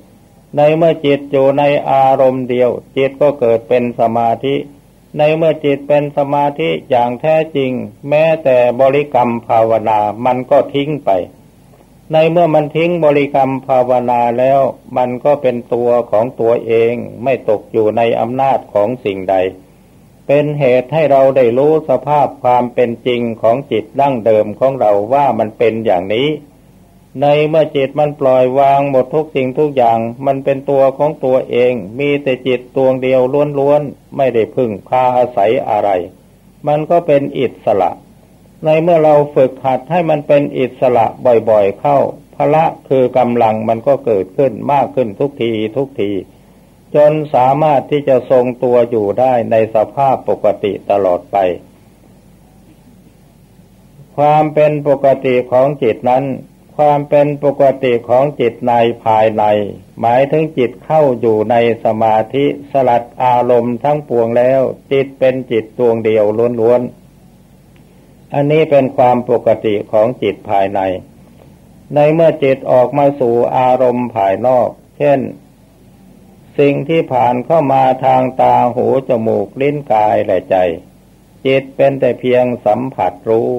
ในเมื่อจิตอยู่ในอารมณ์เดียว จิตก็เกิดเป็นสมาธิ ในเมื่อจิตเป็นสมาธิอย่างแท้จริง แม้แต่บริกรรมภาวนามันก็ทิ้งไป ในเมื่อมันทิ้งบริกรรมภาวนาแล้ว มันก็เป็นตัวของตัวเองไม่ตกอยู่ในอำนาจของสิ่งใด เป็นเหตุให้เราได้รู้สภาพความเป็นจริงของจิตดั้งเดิมของเราว่ามันเป็นอย่างนี้ ในเมื่อจิตมันปล่อยวางหมดทุกสิ่งทุกอย่าง มันเป็นตัวของตัวเอง มีแต่จิตตัวเดียวล้วนๆไม่ได้พึ่งพาอาศัยอะไร มันก็เป็นอิสระ ในเมื่อเราฝึกหัดให้มันเป็นอิสระบ่อยๆเข้าพละคือกำลังมันก็เกิดขึ้นมากขึ้นทุกทีทุกที จนสามารถที่จะทรงตัวอยู่ได้ในสภาพปกติตลอดไป ความเป็นปกติของจิตนั้น ความเป็นปกติของจิตในภายใน หมายถึงจิตเข้าอยู่ในสมาธิสลัดอารมณ์ทั้งปวงแล้ว จิตเป็นจิตดวงเดียวล้วนๆ อันนี้เป็นความปกติของจิตภายใน ในเมื่อจิตออกมาสู่อารมณ์ภายนอก เช่น สิ่งที่ผ่านเข้ามาทางตาหูจมูกลิ้นกายและใจ จิตเป็นแต่เพียงสัมผัสรู้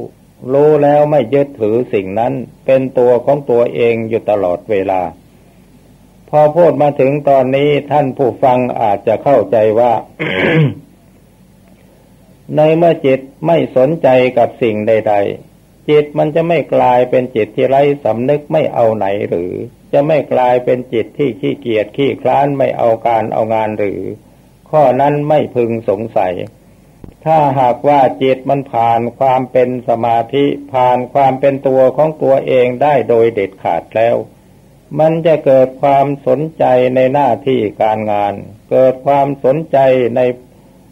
รู้แล้วไม่ยึดถือสิ่งนั้นเป็นตัวของตัวเองอยู่ตลอดเวลา พอพูดมาถึงตอนนี้ท่านผู้ฟังอาจจะเข้าใจว่า ในเมื่อจิตไม่สนใจกับสิ่งใด ๆ จิตมันจะไม่กลายเป็นจิตที่ไร้สำนึกไม่เอาไหนหรือ จะไม่กลายเป็นจิตที่ขี้เกียจขี้คลานไม่เอาการเอางานหรือ ข้อนั้นไม่พึงสงสัย ถ้าหากว่าจิตมันผ่านความเป็นสมาธิผ่านความเป็นตัวของตัวเองได้โดยเด็ดขาดแล้วมันจะเกิดความสนใจในหน้าที่การงาน เกิดความสนใจใน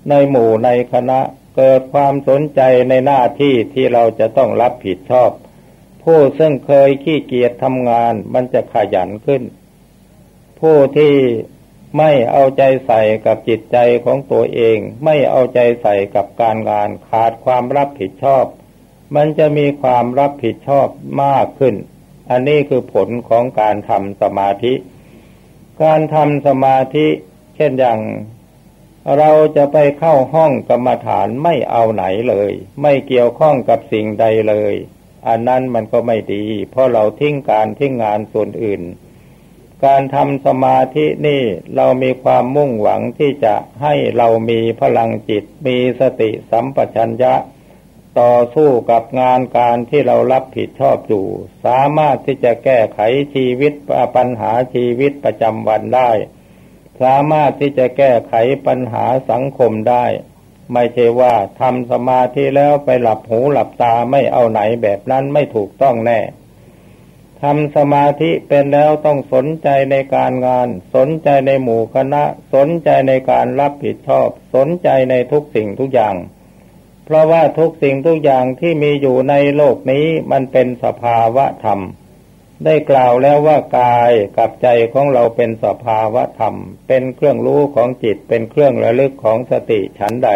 ในหมู่ในคณะ เกิดความสนใจในหน้าที่ที่เราจะต้องรับผิดชอบ ผู้ซึ่งเคยขี้เกียจทำงานมันจะขยันขึ้น ผู้ที่ไม่เอาใจใส่กับจิตใจของตัวเอง ไม่เอาใจใส่กับการงานขาดความรับผิดชอบ มันจะมีความรับผิดชอบมากขึ้น อันนี้คือผลของการทำสมาธิ การทำสมาธิ เช่นอย่าง เราจะไปเข้าห้องกรรมฐานไม่เอาไหนเลย ไม่เกี่ยวข้องกับสิ่งใดเลย อันนั้นมันก็ไม่ดี เพราะเราทิ้งการทิ้งงานส่วนอื่น การทำสมาธินี่เรามีความมุ่งหวังที่จะให้เรามีพลังจิต มีสติสัมปชัญญะ ต่อสู้กับงานการที่เรารับผิดชอบอยู่ สามารถที่จะแก้ไขชีวิตปัญหาชีวิตประจำวันได้ สามารถที่จะแก้ไขปัญหาสังคมได้ ไม่ใช่ว่าทำสมาธิแล้วไปหลับหูหลับตาไม่เอาไหนแบบนั้นไม่ถูกต้องแน่ทำสมาธิเป็นแล้วต้องสนใจในการงาน สนใจในหมู่คณะ สนใจในการรับผิดชอบ สนใจในทุกสิ่งทุกอย่าง เพราะว่าทุกสิ่งทุกอย่างที่มีอยู่ในโลกนี้มันเป็นสภาวะธรรม ได้กล่าวแล้วว่ากายกับใจของเราเป็นสภาวะธรรม เป็นเครื่องรู้ของจิตเป็นเครื่องระลึกของสติฉันใด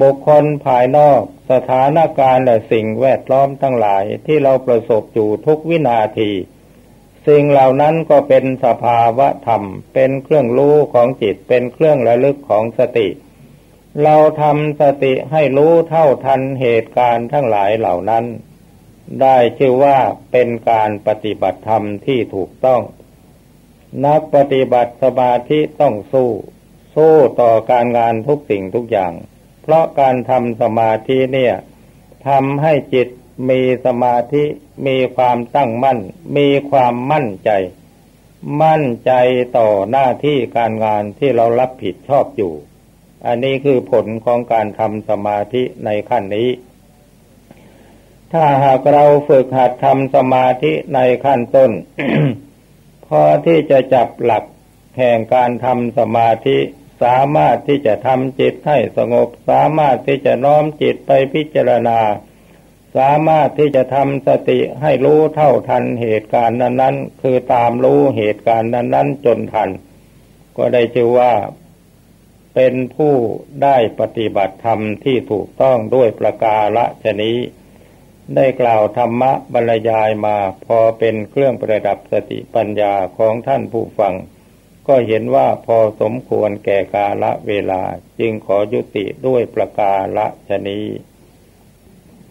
บุคคลภายนอกสถานการณ์และสิ่งแวดล้อมทั้งหลายที่เราประสบอยู่ทุกวินาที สิ่งเหล่านั้นก็เป็นสภาวะธรรม เป็นเครื่องรู้ของจิตเป็นเครื่องระลึกของสติ เราทำสติให้รู้เท่าทันเหตุการณ์ทั้งหลายเหล่านั้น ได้ชื่อว่าเป็นการปฏิบัติธรรมที่ถูกต้อง นักปฏิบัติสมาธิต้องสู้ สู้ต่อการงานทุกสิ่งทุกอย่าง เพราะการทำสมาธิเนี่ยทำให้จิตมีสมาธิมีความตั้งมั่น มีความมั่นใจ มั่นใจต่อหน้าที่การงานที่เรารับผิดชอบอยู่ อันนี้คือผลของการทำสมาธิในขั้นนี้ ถ้าหากเราฝึกหัดทำสมาธิในขั้นต้น พอที่จะจับหลักแห่งการทำสมาธิสามารถที่จะทำจิตให้สงบ สามารถที่จะน้อมจิตไปพิจารณา สามารถที่จะทำสติให้รู้เท่าทันเหตุการณ์นั้น ๆ คือตามรู้เหตุการณ์นั้น ๆ จนทัน ก็ได้ชื่อว่าเป็นผู้ได้ปฏิบัติธรรมที่ถูกต้องด้วยประกาละชนี้ ได้กล่าวธรรมะบรรยายมาพอเป็นเครื่องประดับสติปัญญาของท่านผู้ฟัง ก็เห็นว่าพอสมควรแก่กาละเวลาจึงขอยุติด้วยประกาละชนี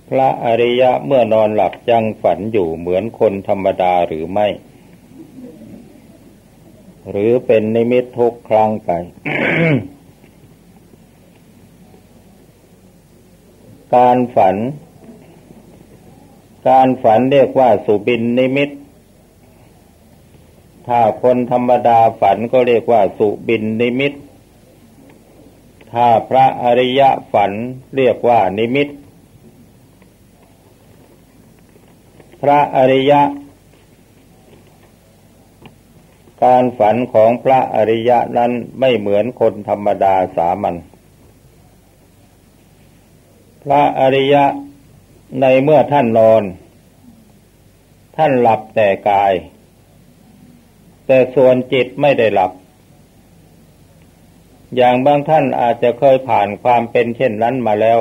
พระอริยะเมื่อนอนหลับยังฝันอยู่เหมือนคนธรรมดาหรือไม่ หรือเป็นนิมิตทุกครั้งไปการฝัน การฝันเรียกว่าสุบินนิมิต ถ้าคนธรรมดาฝันก็เรียกว่าสุบินนิมิต ถ้าพระอริยะฝันเรียกว่านิมิต พระอริยะ การฝันของพระอริยะนั้นไม่เหมือนคนธรรมดาสามัญ พระอริยะ ในเมื่อท่านนอน ท่านหลับแต่กาย แต่ส่วนจิตไม่ได้หลับ อย่างบางท่านอาจจะเคยผ่านความเป็นเช่นนั้นมาแล้ว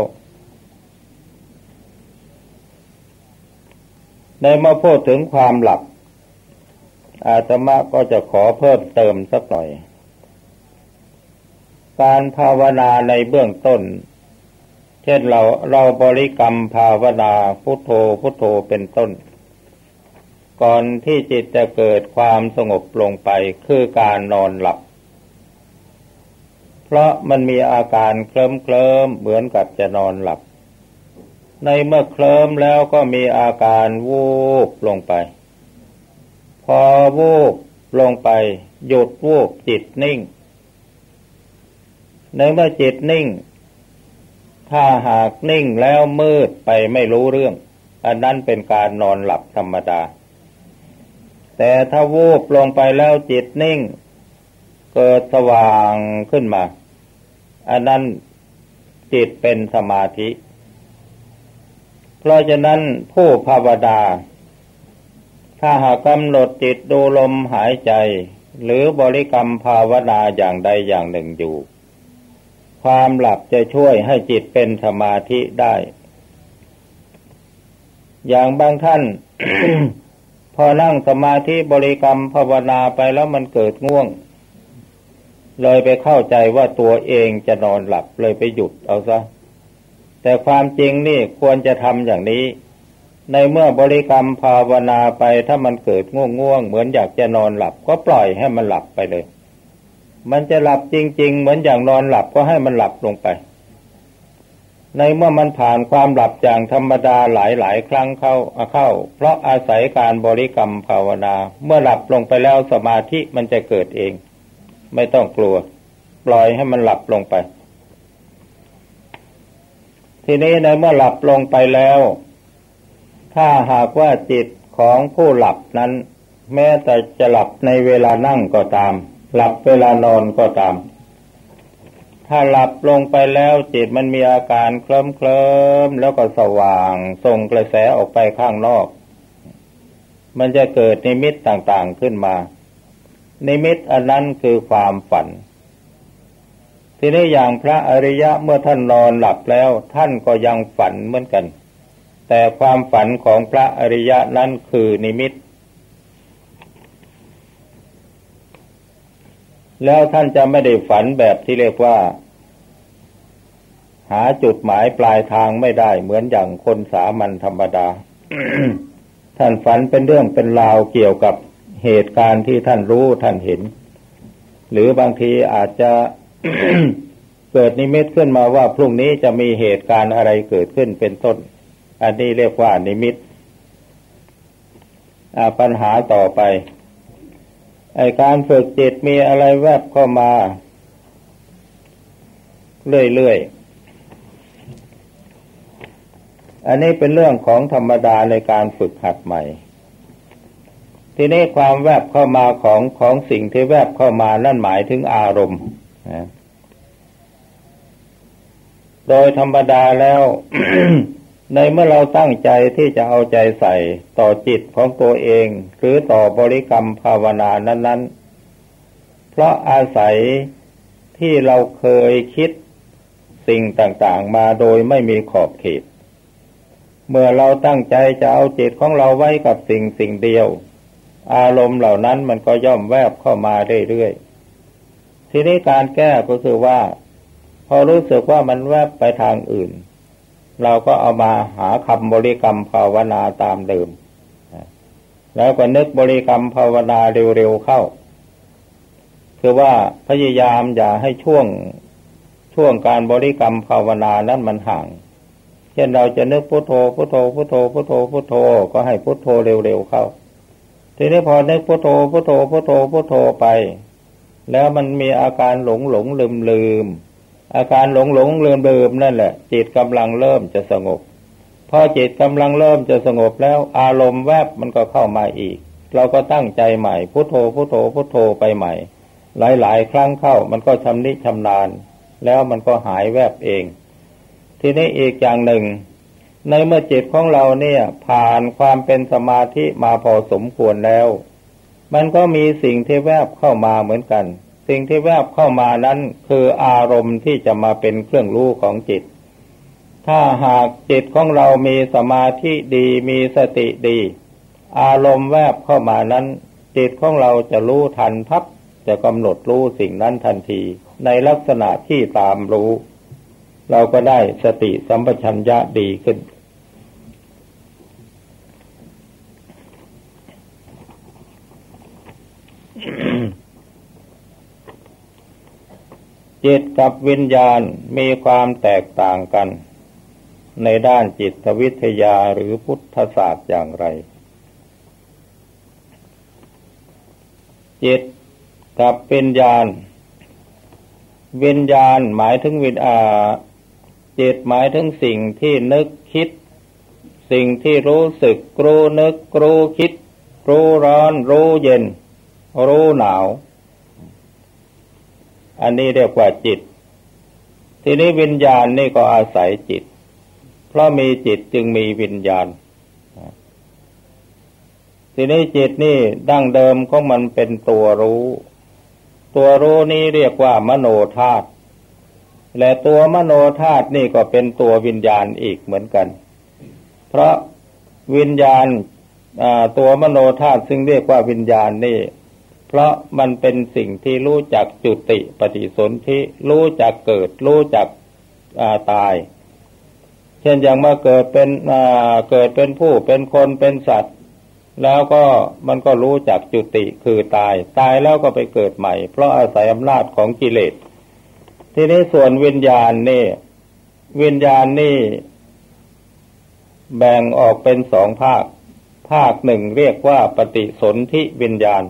ในมาพูดถึงความหลับ อาตมาก็จะขอเพิ่มเติมสักหน่อย การภาวนาในเบื้องต้น ช่นเราเราบริกรรมภาวนาพุทโธพุทโธเป็นต้น ก่อนที่จิตจะเกิดความสงบลงไปคือการนอนหลับ เพราะมันมีอาการเคลิ้มเคลิมเหมือนกับจะนอนหลับ ในเมื่อเคลิ้มแล้วก็มีอาการวูบลงไป พอวูบลงไปหยุดวูบจิตนิ่ง ในเมื่อจิตนิ่ง ถ้าหากนิ่งแล้วมืดไปไม่รู้เรื่อง อันนั้นเป็นการนอนหลับธรรมดา แต่ถ้าวูบลงไปแล้วจิตนิ่ง เกิดสว่างขึ้นมา อันนั้นจิตเป็นสมาธิ เพราะฉะนั้นผู้ภาวดาถ้าหากกำหนดจิตดูลมหายใจ หรือบริกรรมภาวนาอย่างใดอย่างหนึ่งอยู่ ความหลับจะช่วยให้จิตเป็นสมาธิได้ อย่างบางท่าน พอนั่งสมาธิบริกรรมภาวนาไปแล้วมันเกิดง่วง เลยไปเข้าใจว่าตัวเองจะนอนหลับเลยไปหยุดเอาซะ แต่ความจริงนี่ควรจะทำอย่างนี้ ในเมื่อบริกรรมภาวนาไปถ้ามันเกิดง่วงง่วงเหมือนอยากจะนอนหลับก็ปล่อยให้มันหลับไปเลย มันจะหลับจริง ๆ เหมือนอย่างนอนหลับก็ให้มันหลับลงไป ในเมื่อมันผ่านความหลับอย่างธรรมดาหลายๆ ครั้งเข้าเข้า เพราะอาศัยการบริกรรมภาวนา เมื่อหลับลงไปแล้วสมาธิมันจะเกิดเอง ไม่ต้องกลัว ปล่อยให้มันหลับลงไป ทีนี้ในเมื่อหลับลงไปแล้ว ถ้าหากว่าจิตของผู้หลับนั้น แม้แต่จะหลับในเวลานั่งก็ตาม หลับเวลานอนก็ตาม ถ้าหลับลงไปแล้วจิตมันมีอาการเคลิ้มเคลิมแล้วก็สว่าง ส่งกระแสออกไปข้างนอก มันจะเกิดนิมิตต่างๆขึ้นมา นิมิตอันนั้นคือความฝัน ทีนี้อย่างพระอริยะเมื่อท่านนอนหลับแล้ว ท่านก็ยังฝันเหมือนกัน แต่ความฝันของพระอริยะนั้นคือนิมิต แล้วท่านจะไม่ได้ฝันแบบที่เรียกว่า หาจุดหมายปลายทางไม่ได้ เหมือนอย่างคนสามัญธรรมดา ท่านฝันเป็นเรื่องเป็นราวเกี่ยวกับเหตุการณ์ที่ท่านรู้ท่านเห็น หรือบางทีอาจจะเกิดนิมิตขึ้นมาว่าพรุ่งนี้จะมีเหตุการณ์อะไรเกิดขึ้นเป็นต้น อันนี้เรียกว่านิมิตปัญหาต่อไป ไอการฝึกจิตมีอะไรแวบเข้ามา เรื่อยๆ อันนี้เป็นเรื่องของธรรมดาในการฝึกหัดใหม่ ทีนี้ความแวบเข้ามาของของสิ่งที่แวบเข้ามานั่นหมายถึงอารมณ์โดยธรรมดาแล้ว ในเมื่อเราตั้งใจที่จะเอาใจใส่ต่อจิตของตัวเอง หรือต่อบริกรรมภาวนานั้น ๆ เพราะอาศัยที่เราเคยคิดสิ่งต่างๆ มาโดยไม่มีขอบเขต เมื่อเราตั้งใจจะเอาจิตของเราไว้กับสิ่งสิ่งเดียว อารมณ์เหล่านั้นมันก็ย่อมแวบเข้ามาเรื่อยๆทีนี้การแก้ก็คือว่า พอรู้สึกว่ามันแวบไปทางอื่น เราก็เอามาหาคำบริกรรมภาวนาตามเดิม แล้วก็นึกบริกรรมภาวนาเร็วๆเข้า คือว่าพยายามอย่าให้ช่วงช่วงการบริกรรมภาวนานั้นมันห่าง เช่นเราจะนึกพุโทโธพุโทโธพุโทโธพุโทโธพุโทโธก็ให้พุโทโธเร็วๆเข้า ทีนี้พอนึกพุโทโธพุโทโธพุโทโธพุโทโธไป แล้วมันมีอาการหลงหลงลืมลืม อาการหลงหลงลืมลืมนั่นแหละ จิตกำลังเริ่มจะสงบพอจิตกำลังเริ่มจะสงบแล้วอารมณ์แวบมันก็เข้ามาอีก เราก็ตั้งใจใหม่พุโทโธพุโทโธพุโทโธไปใหม่ หลาย ๆ ครั้งเข้ามันก็ชำนิชำนาญ แล้วมันก็หายแวบเอง ทีนี้อีกอย่างหนึ่ง ในเมื่อจิตของเราเนี่ย ผ่านความเป็นสมาธิมาพอสมควรแล้ว มันก็มีสิ่งที่แวบเข้ามาเหมือนกัน สิ่งที่แวบเข้ามานั้นคืออารมณ์ที่จะมาเป็นเครื่องรู้ของจิต ถ้าหากจิตของเรามีสมาธิดีมีสติดี อารมณ์แวบเข้ามานั้น จิตของเราจะรู้ทันพับจะกำหนดรู้สิ่งนั้นทันที ในลักษณะที่ตามรู้ เราก็ได้สติสัมปชัญญะดีขึ้น จิตกับวิญญาณมีความแตกต่างกัน ในด้านจิตวิทยาหรือพุทธศาสตร์อย่างไร จิตกับวิญญาณ วิญญาณหมายถึงวิญอาจิตหมายถึงสิ่งที่นึกคิด สิ่งที่รู้สึกรู้นึกรู้คิด รู้ร้อน รู้เย็น รู้หนาว อันนี้เรียกว่าจิต ทีนี้วิญญาณนี่ก็อาศัยจิต เพราะมีจิตจึงมีวิญญาณ ทีนี้จิตนี่ดั้งเดิมของมันเป็นตัวรู้ ตัวรู้นี้เรียกว่ามโนธาตุและตัวมโนธาตุนี่ก็เป็นตัววิญญาณอีกเหมือนกัน เพราะวิญญาณตัวมโนธาตุซึ่งเรียกว่าวิญญาณนี่ เพราะมันเป็นสิ่งที่รู้จักจุติปฏิสนธิรู้จักเกิด รู้จักตาย เช่นอย่างมาเกิดเป็นเกิดเป็นผู้เป็นคนเป็นสัตว์ แล้วก็มันก็รู้จักจุติคือตาย ตายแล้วก็ไปเกิดใหม่ เพราะอาศัยอำนาจของกิเลสทีนี้ส่วนวิญญาณนี่ วิญญาณนี่ แบ่งออกเป็นสองภาค ภาคหนึ่งเรียกว่าปฏิสนธิวิญญาณ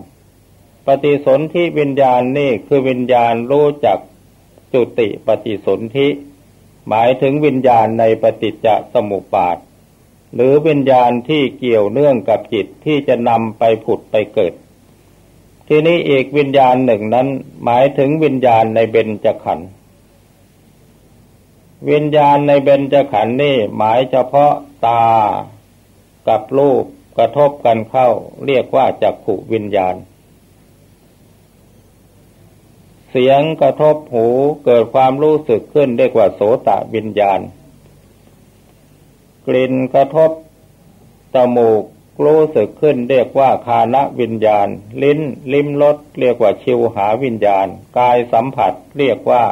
ปฏิสนธิวิญญาณนี่คือวิญญาณรู้จักจุติปฏิสนธิหมายถึงวิญญาณในปฏิจจสมุปบาท หรือวิญญาณที่เกี่ยวเนื่องกับจิตที่จะนำไปผุดไปเกิด ทีนี้อีกวิญญาณหนึ่งนั้น หมายถึงวิญญาณในเบญจขันธ์วิญญาณในเบญจขันธ์นี่หมายเฉพาะตากับรูปกระทบกันเข้า เรียกว่าจักขุวิญญาณ เสียงกระทบหูเกิดความรู้สึกขึ้นเรียกว่าโสตวิญญาณ กลิ่นกระทบจมูกรู้สึกขึ้นเรียกว่าคานวิญญาณ ลิ้น ลิ้มรสเรียกว่าชิวหาวิญญาณ กายสัมผัสเรียกว่า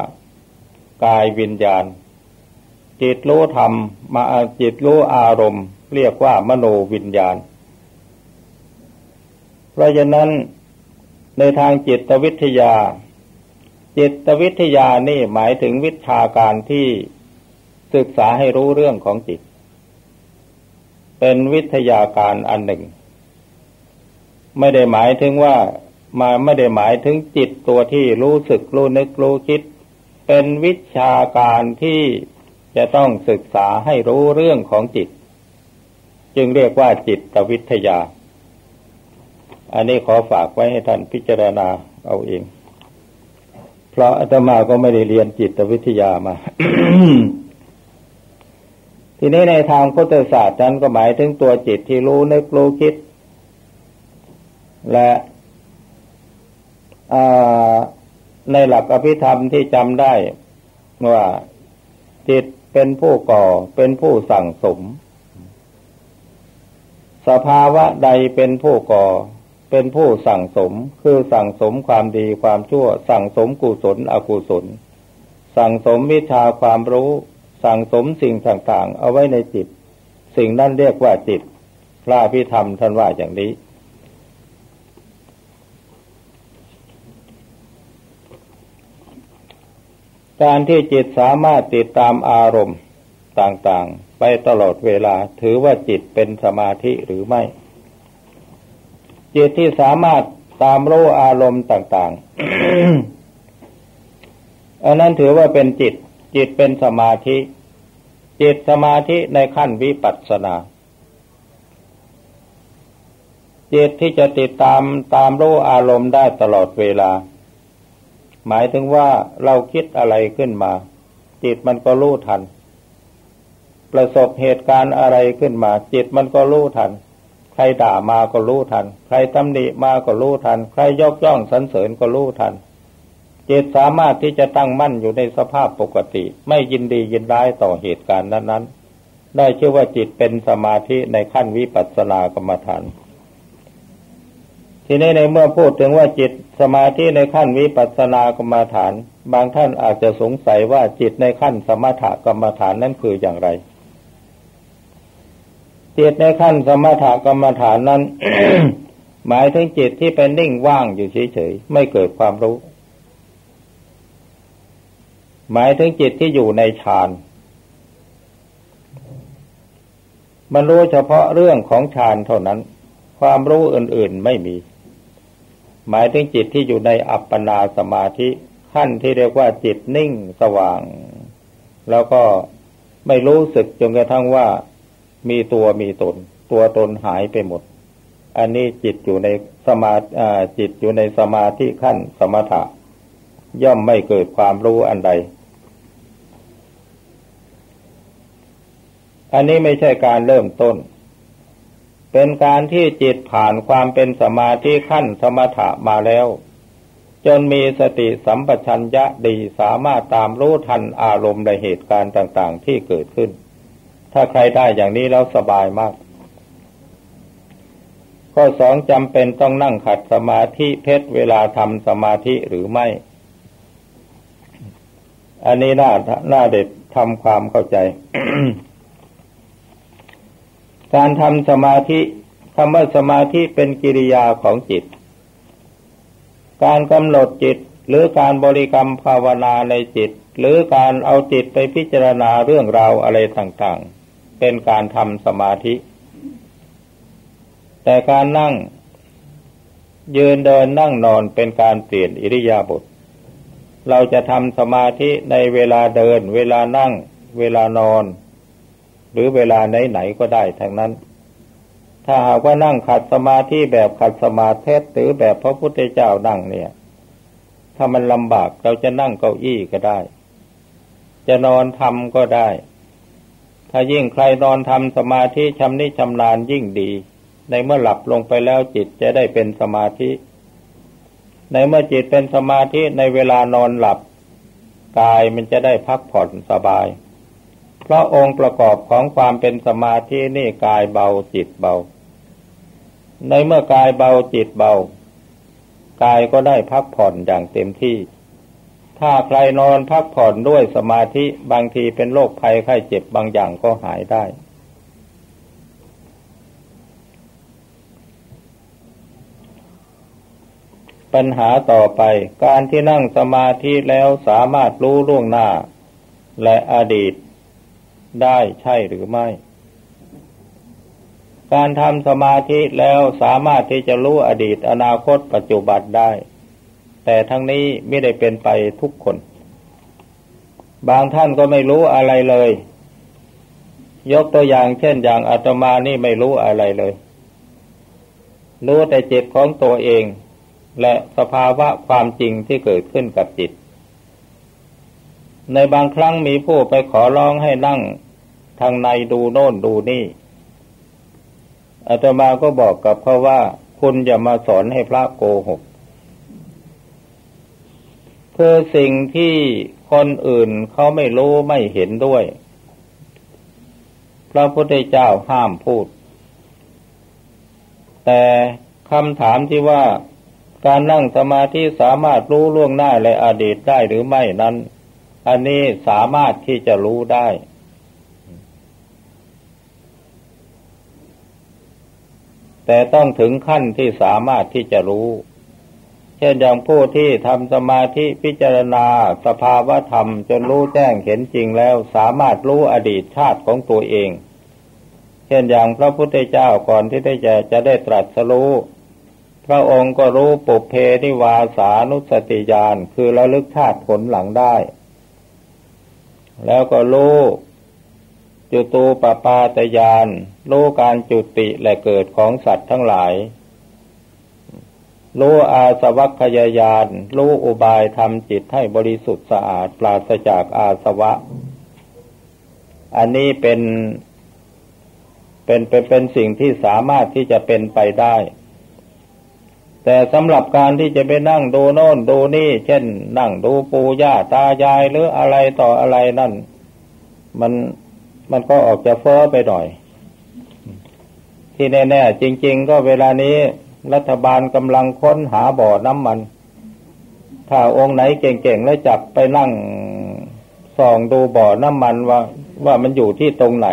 กายวิญญาณ จิตรู้ธรรมมาจิตรู้อารมณ์ เรียกว่ามโนวิญญาณ เพราะฉะนั้นในทางจิตวิทยา จิตวิทยานี่หมายถึงวิชาการที่ศึกษาให้รู้เรื่องของจิต เป็นวิทยาการอันหนึ่ง ไม่ได้หมายถึงว่ามาไม่ได้หมายถึงจิตตัวที่รู้สึกรู้นึกรู้คิด เป็นวิชาการที่จะต้องศึกษาให้รู้เรื่องของจิต จึงเรียกว่าจิตวิทยา อันนี้ขอฝากไว้ให้ท่านพิจารณาเอาเอง พราะอาตมาก็ไม่ได้เรียนจิตวิทยามา ทีนี้ในทางพุทธศาสตร์นั้นก็หมายถึงตัวจิตที่รู้นึกรู้คิด และในหลักอภิธรรมที่จำได้ว่าจิตเป็นผู้ก่อเป็นผู้สั่งสม สภาวะใดเป็นผู้ก่อ เป็นผู้สั่งสมคือสั่งสมความดีความชั่ว สั่งสมกุศลอกุศล สั่งสมวิชาความรู้ สั่งสมสิ่งต่างๆ เอาไว้ในจิต สิ่งนั้นเรียกว่าจิต พระพิธรรมท่านว่าอย่างนี้ การที่จิตสามารถติดตามอารมณ์ต่างๆ ไปตลอดเวลาถือว่าจิตเป็นสมาธิหรือไม่ จิตที่สามารถตามรู้อารมณ์ต่าง ๆ อันนั้นถือว่าเป็นจิต จิตเป็นสมาธิ จิตสมาธิในขั้นวิปัสสนา จิตที่จะติดตามตามรู้อารมณ์ได้ตลอดเวลา หมายถึงว่าเราคิดอะไรขึ้นมา จิตมันก็รู้ทัน ประสบเหตุการณ์อะไรขึ้นมา จิตมันก็รู้ทัน ใครด่ามาก็รู้ทัน ใครตำหนิมาก็รู้ทัน ใครยกย่องสรรเสริญก็รู้ทันจิตสามารถที่จะตั้งมั่นอยู่ในสภาพปกติ ไม่ยินดียินร้ายต่อเหตุการณ์นั้นๆ ได้ชื่อว่าจิตเป็นสมาธิในขั้นวิปัสสนากรรมฐาน ทีนี้ในเมื่อพูดถึงว่าจิตสมาธิในขั้นวิปัสสนากรรมฐาน บางท่านอาจจะสงสัยว่าจิตในขั้นสมถกรรมฐานนั้นคืออย่างไร จิตในขั้นสมถกรรมฐานนั้น หมายถึงจิตที่เป็นนิ่งว่างอยู่เฉยๆไม่เกิดความรู้ หมายถึงจิตที่อยู่ในฌานมันรู้เฉพาะเรื่องของฌานเท่านั้น ความรู้อื่นๆไม่มี หมายถึงจิตที่อยู่ในอัปปนาสมาธิขั้นที่เรียกว่าจิตนิ่งสว่าง แล้วก็ไม่รู้สึกจนกระทั่งว่า มีตัวมีตน ตัวตนหายไปหมด อันนี้จิตอยู่ในสมาจิตอยู่ในสมาธิขั้นสมถะ ย่อมไม่เกิดความรู้อันใด อันนี้ไม่ใช่การเริ่มต้น เป็นการที่จิตผ่านความเป็นสมาธิขั้นสมถะมาแล้ว จนมีสติสัมปชัญญะดีสามารถตามรู้ทันอารมณ์ในเหตุการณ์ต่าง ๆ ที่เกิดขึ้น ถ้าใครได้อย่างนี้แล้วสบายมาก ข้อสองจำเป็นต้องนั่งขัดสมาธิเพชรเวลาทำสมาธิหรือไม่ อันนี้น่าน่าเด็ดทำความเข้าใจ การทำสมาธิคำว่าสมาธิเป็นกิริยาของจิต การกำหนดจิตหรือการบริกรรมภาวนาในจิต หรือการเอาจิตไปพิจารณาเรื่องราวอะไรต่างๆ เป็นการทำสมาธิ แต่การนั่ง ยืนเดินนั่งนอนเป็นการเปลี่ยนอิริยาบถเราจะทำสมาธิในเวลาเดิน เวลานั่ง เวลานอน หรือเวลาไหนๆก็ได้ทั้งนั้น ถ้าหากว่านั่งขัดสมาธิแบบขัดสมาธิหรือแบบพระพุทธเจ้านั่งเนี่ย ถ้ามันลำบากเราจะนั่งเก้าอี้ก็ได้ จะนอนทำก็ได้ ถ้ายิ่งใครนอนทำสมาธิชำนิชำนาญยิ่งดี ในเมื่อหลับลงไปแล้วจิตจะได้เป็นสมาธิ ในเมื่อจิตเป็นสมาธิในเวลานอนหลับ กายมันจะได้พักผ่อนสบาย เพราะองค์ประกอบของความเป็นสมาธินี่กายเบาจิตเบา ในเมื่อกายเบาจิตเบากายก็ได้พักผ่อนอย่างเต็มที่ ถ้าใครนอนพักผ่อนด้วยสมาธิบางทีเป็นโรคภัยไข้เจ็บบางอย่างก็หายได้ ปัญหาต่อไป การที่นั่งสมาธิแล้วสามารถรู้ล่วงหน้า และอดีตได้ใช่หรือไม่ การทำสมาธิแล้วสามารถที่จะรู้อดีตอนาคตปัจจุบันได้ แต่ทั้งนี้ไม่ได้เป็นไปทุกคน บางท่านก็ไม่รู้อะไรเลย ยกตัวอย่างเช่นอย่างอาตมานี่ไม่รู้อะไรเลย รู้แต่จิตของตัวเอง และสภาวะความจริงที่เกิดขึ้นกับจิต ในบางครั้งมีผู้ไปขอร้องให้นั่งทางในดูโน่นดูนี่อาตมาก็บอกกับเขาว่า คุณอย่ามาสอนให้พระโกหก คือสิ่งที่คนอื่นเขาไม่รู้ไม่เห็นด้วย พระพุทธเจ้าห้ามพูด แต่คำถามที่ว่าการนั่งสมาธิสามารถรู้ล่วงหน้าและอดีตได้หรือไม่นั้น อันนี้สามารถที่จะรู้ได้ แต่ต้องถึงขั้นที่สามารถที่จะรู้ เช่นอย่างผู้ที่ทำสมาธิพิจารณาสภาวะธรรมจนรู้แจ้งเห็นจริงแล้วสามารถรู้อดีตชาติของตัวเอง เช่นอย่างพระพุทธเจ้าก่อนที่ได้จะจะได้ตรัสรู้พระองค์ก็รู้ปุเพนิวาสานุสติญาณคือระลึกชาติผลหลังได้ แล้วก็รู้จุตูปปาตยานรู้การจุติและเกิดของสัตว์ทั้งหลาย รู้อาสวัคยายานรู้อุบายทำจิตให้บริสุทธิ์สะอาดปราศจากอาสวะ อันนี้เป็นเป็นเป็นเป็นสิ่งที่สามารถที่จะเป็นไปได้ แต่สำหรับการที่จะไปนั่งดูโน่นดูนี่ เช่น นั่งดูปูย่าตายายหรืออะไรต่ออะไรนั่น มันมันก็ออกจะเฟ้อไปหน่อย ที่แน่ ๆ จริง ๆ ก็เวลานี้ รัฐบาลกำลังค้นหาบ่อน้ำมัน ถ้าองค์ไหนเก่งๆแล้วจับไปนั่งส่องดูบ่อน้ำมันว่าว่ามันอยู่ที่ตรงไหน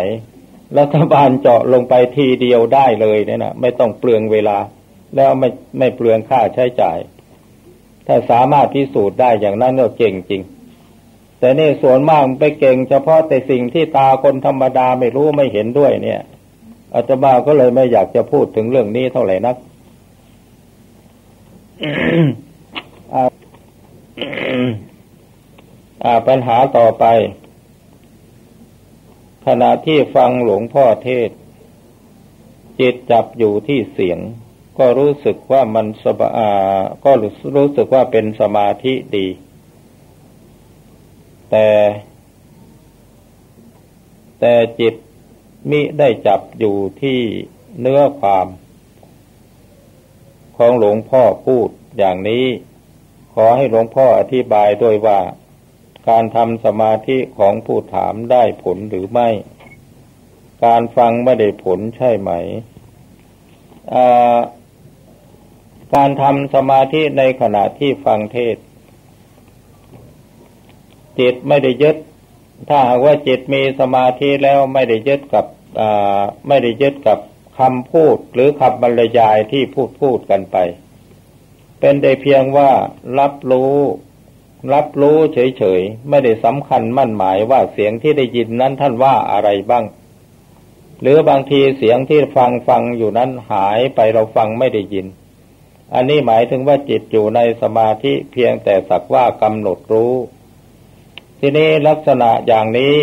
รัฐบาลเจาะลงไปทีเดียวได้เลยเนี่ยนะไม่ต้องเปลืองเวลา แล้วไม่ไม่เปลืองค่าใช้จ่าย ถ้าสามารถพิสูจน์ได้อย่างนั้นก็เก่งจริง แต่นี่ส่วนมากไปเก่ง เฉพาะแต่สิ่งที่ตาคนธรรมดาไม่รู้ไม่เห็นด้วยเนี่ยอาตมาก็เลยไม่อยากจะพูดถึงเรื่องนี้เท่าไหร่นัก ปัญหาต่อไป ขณะที่ฟังหลวงพ่อเทศ จิตจับอยู่ที่เสียง ก็รู้สึกว่ามันสบาก็รู้สึกว่าเป็นสมาธิดี แต่ แต่จิตมิได้จับอยู่ที่เนื้อความ ของหลวงพ่อพูดอย่างนี้ ขอให้หลวงพ่ออธิบายด้วยว่า การทำสมาธิของผู้ถามได้ผลหรือไม่ การฟังไม่ได้ผลใช่ไหม การทำสมาธิในขณะที่ฟังเทศ จิตไม่ได้ยึด ถ้าหากว่าจิตมีสมาธิแล้วไม่ได้ยึดกับไม่ได้ยึดกับ คำพูดหรือคำบรรยายที่พูดพูดกันไป เป็นได้เพียงว่ารับรู้ รับรู้เฉยๆ ไม่ได้สำคัญมั่นหมายว่าเสียงที่ได้ยินนั้นท่านว่าอะไรบ้าง หรือบางทีเสียงที่ฟังฟังอยู่นั้นหายไปเราฟังไม่ได้ยิน อันนี้หมายถึงว่าจิตอยู่ในสมาธิเพียงแต่สักว่ากำหนดรู้ ทีนี้ลักษณะอย่างนี้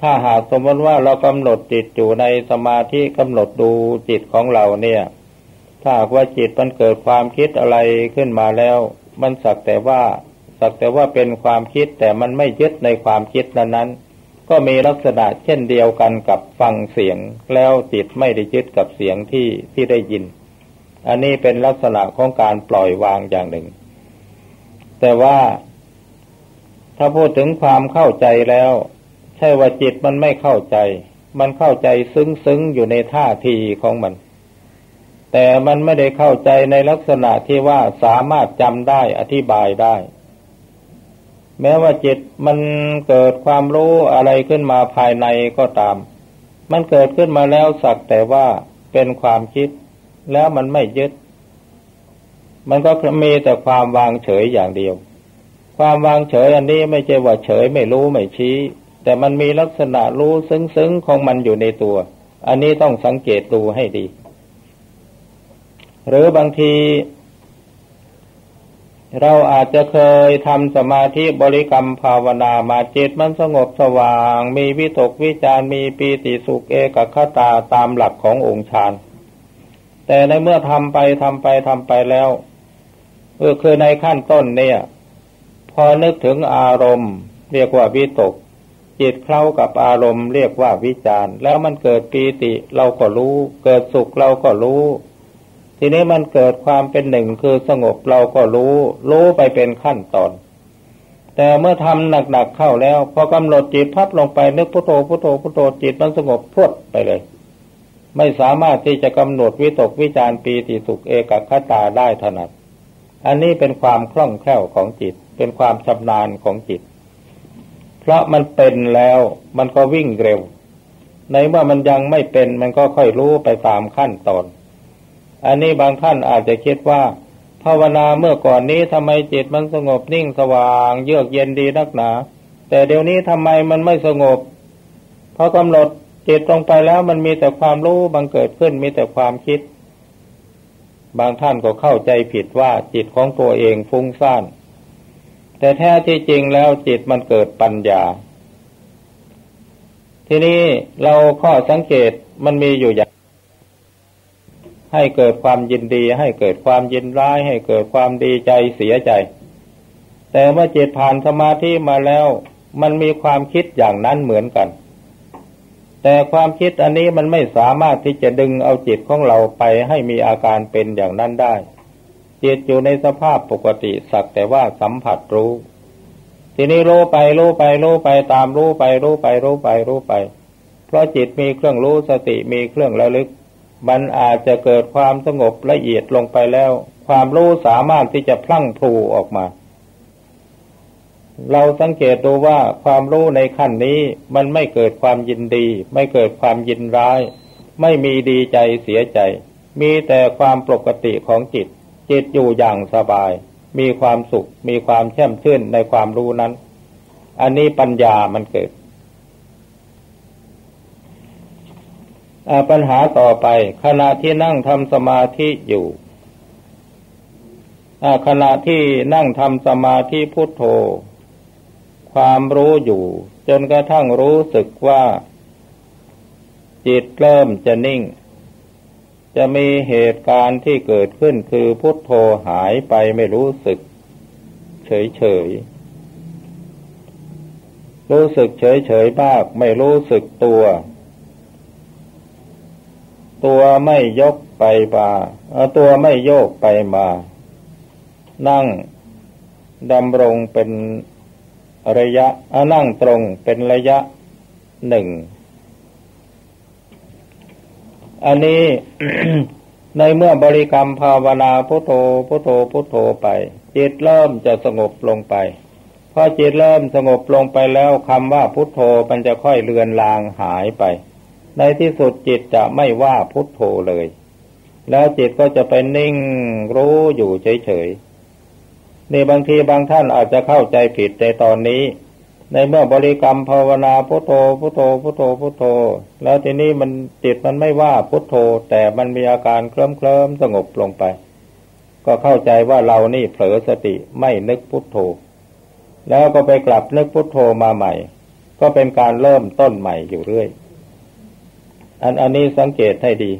ถ้าหากสมมติว่าเรากำหนดจิตอยู่ในสมาธิกำหนดดูจิตของเราเนี่ย ถ้าหากว่าจิตมันเกิดความคิดอะไรขึ้นมาแล้ว มันสักแต่ว่าสักแต่ว่าเป็นความคิดแต่มันไม่ยึดในความคิดนั้นๆ ก็มีลักษณะเช่นเดียวกันกับฟังเสียง แล้วจิตไม่ได้ยึดกับเสียงที่ที่ได้ยิน อันนี้เป็นลักษณะของการปล่อยวางอย่างหนึ่ง แต่ว่าถ้าพูดถึงความเข้าใจแล้ว ใช่ว่าจิตมันไม่เข้าใจ มันเข้าใจซึ้งๆอยู่ในท่าทีของมัน แต่มันไม่ได้เข้าใจในลักษณะที่ว่าสามารถจำได้อธิบายได้ แม้ว่าจิตมันเกิดความรู้อะไรขึ้นมาภายในก็ตาม มันเกิดขึ้นมาแล้วสักแต่ว่าเป็นความคิด แล้วมันไม่ยึด มันก็มีแต่ความวางเฉยอย่างเดียว ความวางเฉยอันนี้ไม่ใช่ว่าเฉยไม่รู้ไม่ชี้ แต่มันมีลักษณะรู้ซึ้งๆของมันอยู่ในตัว อันนี้ต้องสังเกตดูให้ดี หรือบางที เราอาจจะเคยทำสมาธิบริกรรมภาวนามาจิตมันสงบสว่าง มีวิตกวิจารมีปีติสุขเอกคตาตามหลักขององค์ฌานแต่ในเมื่อทำไปทำไปทำไปแล้วเออคือในขั้นต้นเนี่ย พอนึกถึงอารมณ์ เรียกว่าวิตก จิตเข้ากับอารมณ์เรียกว่าวิจารแล้วมันเกิดปีติเราก็รู้ เกิดสุขเราก็รู้ ทีนี้มันเกิดความเป็นหนึ่งคือสงบเราก็รู้ รู้ไปเป็นขั้นตอน แต่เมื่อทำหนักๆเข้าแล้ว พอกำหนดจิตพับลงไปนึกพุทโธพุทโธพุทโธจิตมันสงบพุทไปเลย ไม่สามารถที่จะกำหนดวิตกวิจารปีติสุขเอกคตาได้ถนัด อันนี้เป็นความคล่องแคล่วของจิต เป็นความชำนาญของจิต พราะมันเป็นแล้วมันก็วิ่งเร็ว ในเมื่อมันยังไม่เป็นมันก็ค่อยรู้ไปตามขั้นตอน อันนี้บางท่านอาจจะคิดว่า ภาวนาเมื่อก่อนนี้ทำไมจิตมันสงบนิ่งสว่าง เยือกเย็นดีนักหนา แต่เดี๋ยวนี้ทำไมมันไม่สงบพอกำหนดจิตตรงไปแล้วมันมีแต่ความรู้บังเกิดขึ้นมีแต่ความคิด บางท่านก็เข้าใจผิดว่าจิตของตัวเองฟุ้งซ่าน แต่แท้ที่จริงแล้วจิตมันเกิดปัญญา ทีนี้เราข้อสังเกตมันมีอยู่อย่าง ให้เกิดความยินดี ให้เกิดความยินร้าย ให้เกิดความดีใจเสียใจ แต่เมื่อจิตผ่านสมาธิมาแล้ว มันมีความคิดอย่างนั้นเหมือนกัน แต่ความคิดอันนี้มันไม่สามารถที่จะดึงเอาจิตของเราไปให้มีอาการเป็นอย่างนั้นได้ จิตอยู่ในสภาพปกติสักแต่ว่าสัมผัสรู้ ทีนี้รู้ไปรู้ไปรู้ไปตามรู้ไปรู้ไปรู้ไปรู้ไป เพราะจิตมีเครื่องรู้สติมีเครื่องระลึก มันอาจจะเกิดความสงบละเอียดลงไปแล้ว ความรู้สามารถที่จะพลั่งพลูออกมา เราสังเกตดูว่าความรู้ในขั้นนี้มันไม่เกิดความยินดี ไม่เกิดความยินร้าย ไม่มีดีใจเสียใจ มีแต่ความปกติของจิต จิตอยู่อย่างสบาย มีความสุข มีความแช่มชื่นในความรู้นั้น อันนี้ปัญญามันเกิดปัญหาต่อไป ขณะที่นั่งทำสมาธิอยู่ขณะที่นั่งทำสมาธิพุทโธ ความรู้อยู่ จนกระทั่งรู้สึกว่า จิตเริ่มจะนิ่ง จะมีเหตุการณ์ที่เกิดขึ้นคือพุทโธหายไปไม่รู้สึก เฉยเฉยรู้สึกเฉยเฉยมากไม่รู้สึกตัว ตัวไม่ยกไปมาตัวไม่โยกไปมา นั่งดำรงเป็นระยะนั่งตรงเป็นระยะหนึ่ง อันนี้ในเมื่อบริกรรมภาวนาพุทโธพุทโธพุทโธไป จิตเริ่มจะสงบลงไปพอจิตเริ่มสงบลงไปแล้วคำว่าพุทโธมันจะค่อยเลือนลางหายไป ในที่สุดจิตจะไม่ว่าพุทโธเลย แล้วจิตก็จะไปนิ่งรู้อยู่เฉยๆในบางทีบางท่านอาจจะเข้าใจผิดในตอนนี้ ในเมื่อบริกรรมภาวนาพุทโธพุทโธพุทโธพุทโธ แล้วทีนี้มันจิตมันไม่ว่าพุทโธ แต่มันมีอาการเคลิ้มเคลิ้มสงบลงไป ก็เข้าใจว่าเรานี่เผลอสติไม่นึกพุทโธ แล้วก็ไปกลับนึกพุทโธมาใหม่ ก็เป็นการเริ่มต้นใหม่อยู่เรื่อย อันอันนี้สังเกตให้ดี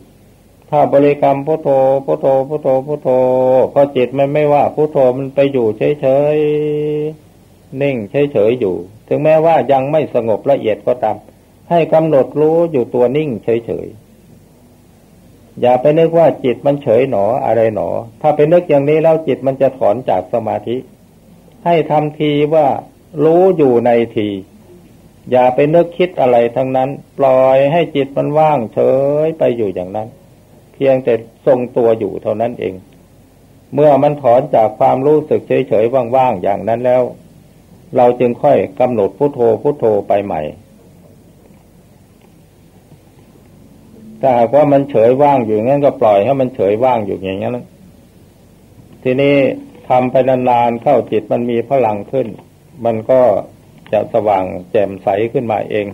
ถ้าบริกรรมพุทโธพุทโธพุทโธพุทโธพอจิตมันไม่ว่าพุทโธมันไปอยู่เฉยๆนิ่งเฉยๆอยู่ ถึงแม้ว่ายังไม่สงบละเอียดก็ตาม ให้กำหนดรู้อยู่ตัวนิ่งเฉยๆ อย่าไปนึกว่าจิตมันเฉยหนออะไรหนอ ถ้าไปนึกอย่างนี้แล้วจิตมันจะถอนจากสมาธิ ให้ทำทีว่ารู้อยู่ในที อย่าไปนึกคิดอะไรทั้งนั้น ปล่อยให้จิตมันว่างเฉยไปอยู่อย่างนั้น เพียงแต่ทรงตัวอยู่เท่านั้นเอง เมื่อมันถอนจากความรู้สึกเฉยๆว่างๆอย่างนั้นแล้ว เราจึงค่อยกำหนดพุโทโธพุโทโธไปใหม่ถ้าหากว่ามันเฉยว่างอยู่งั้นก็ปล่อยให้มันเฉยว่างอยู่อย่างนั้น ทีนี้ทำไปนานๆเข้าจิตมันมีพลังขึ้น มันก็จะสว่างแจ่มใสขึ้นมาเอง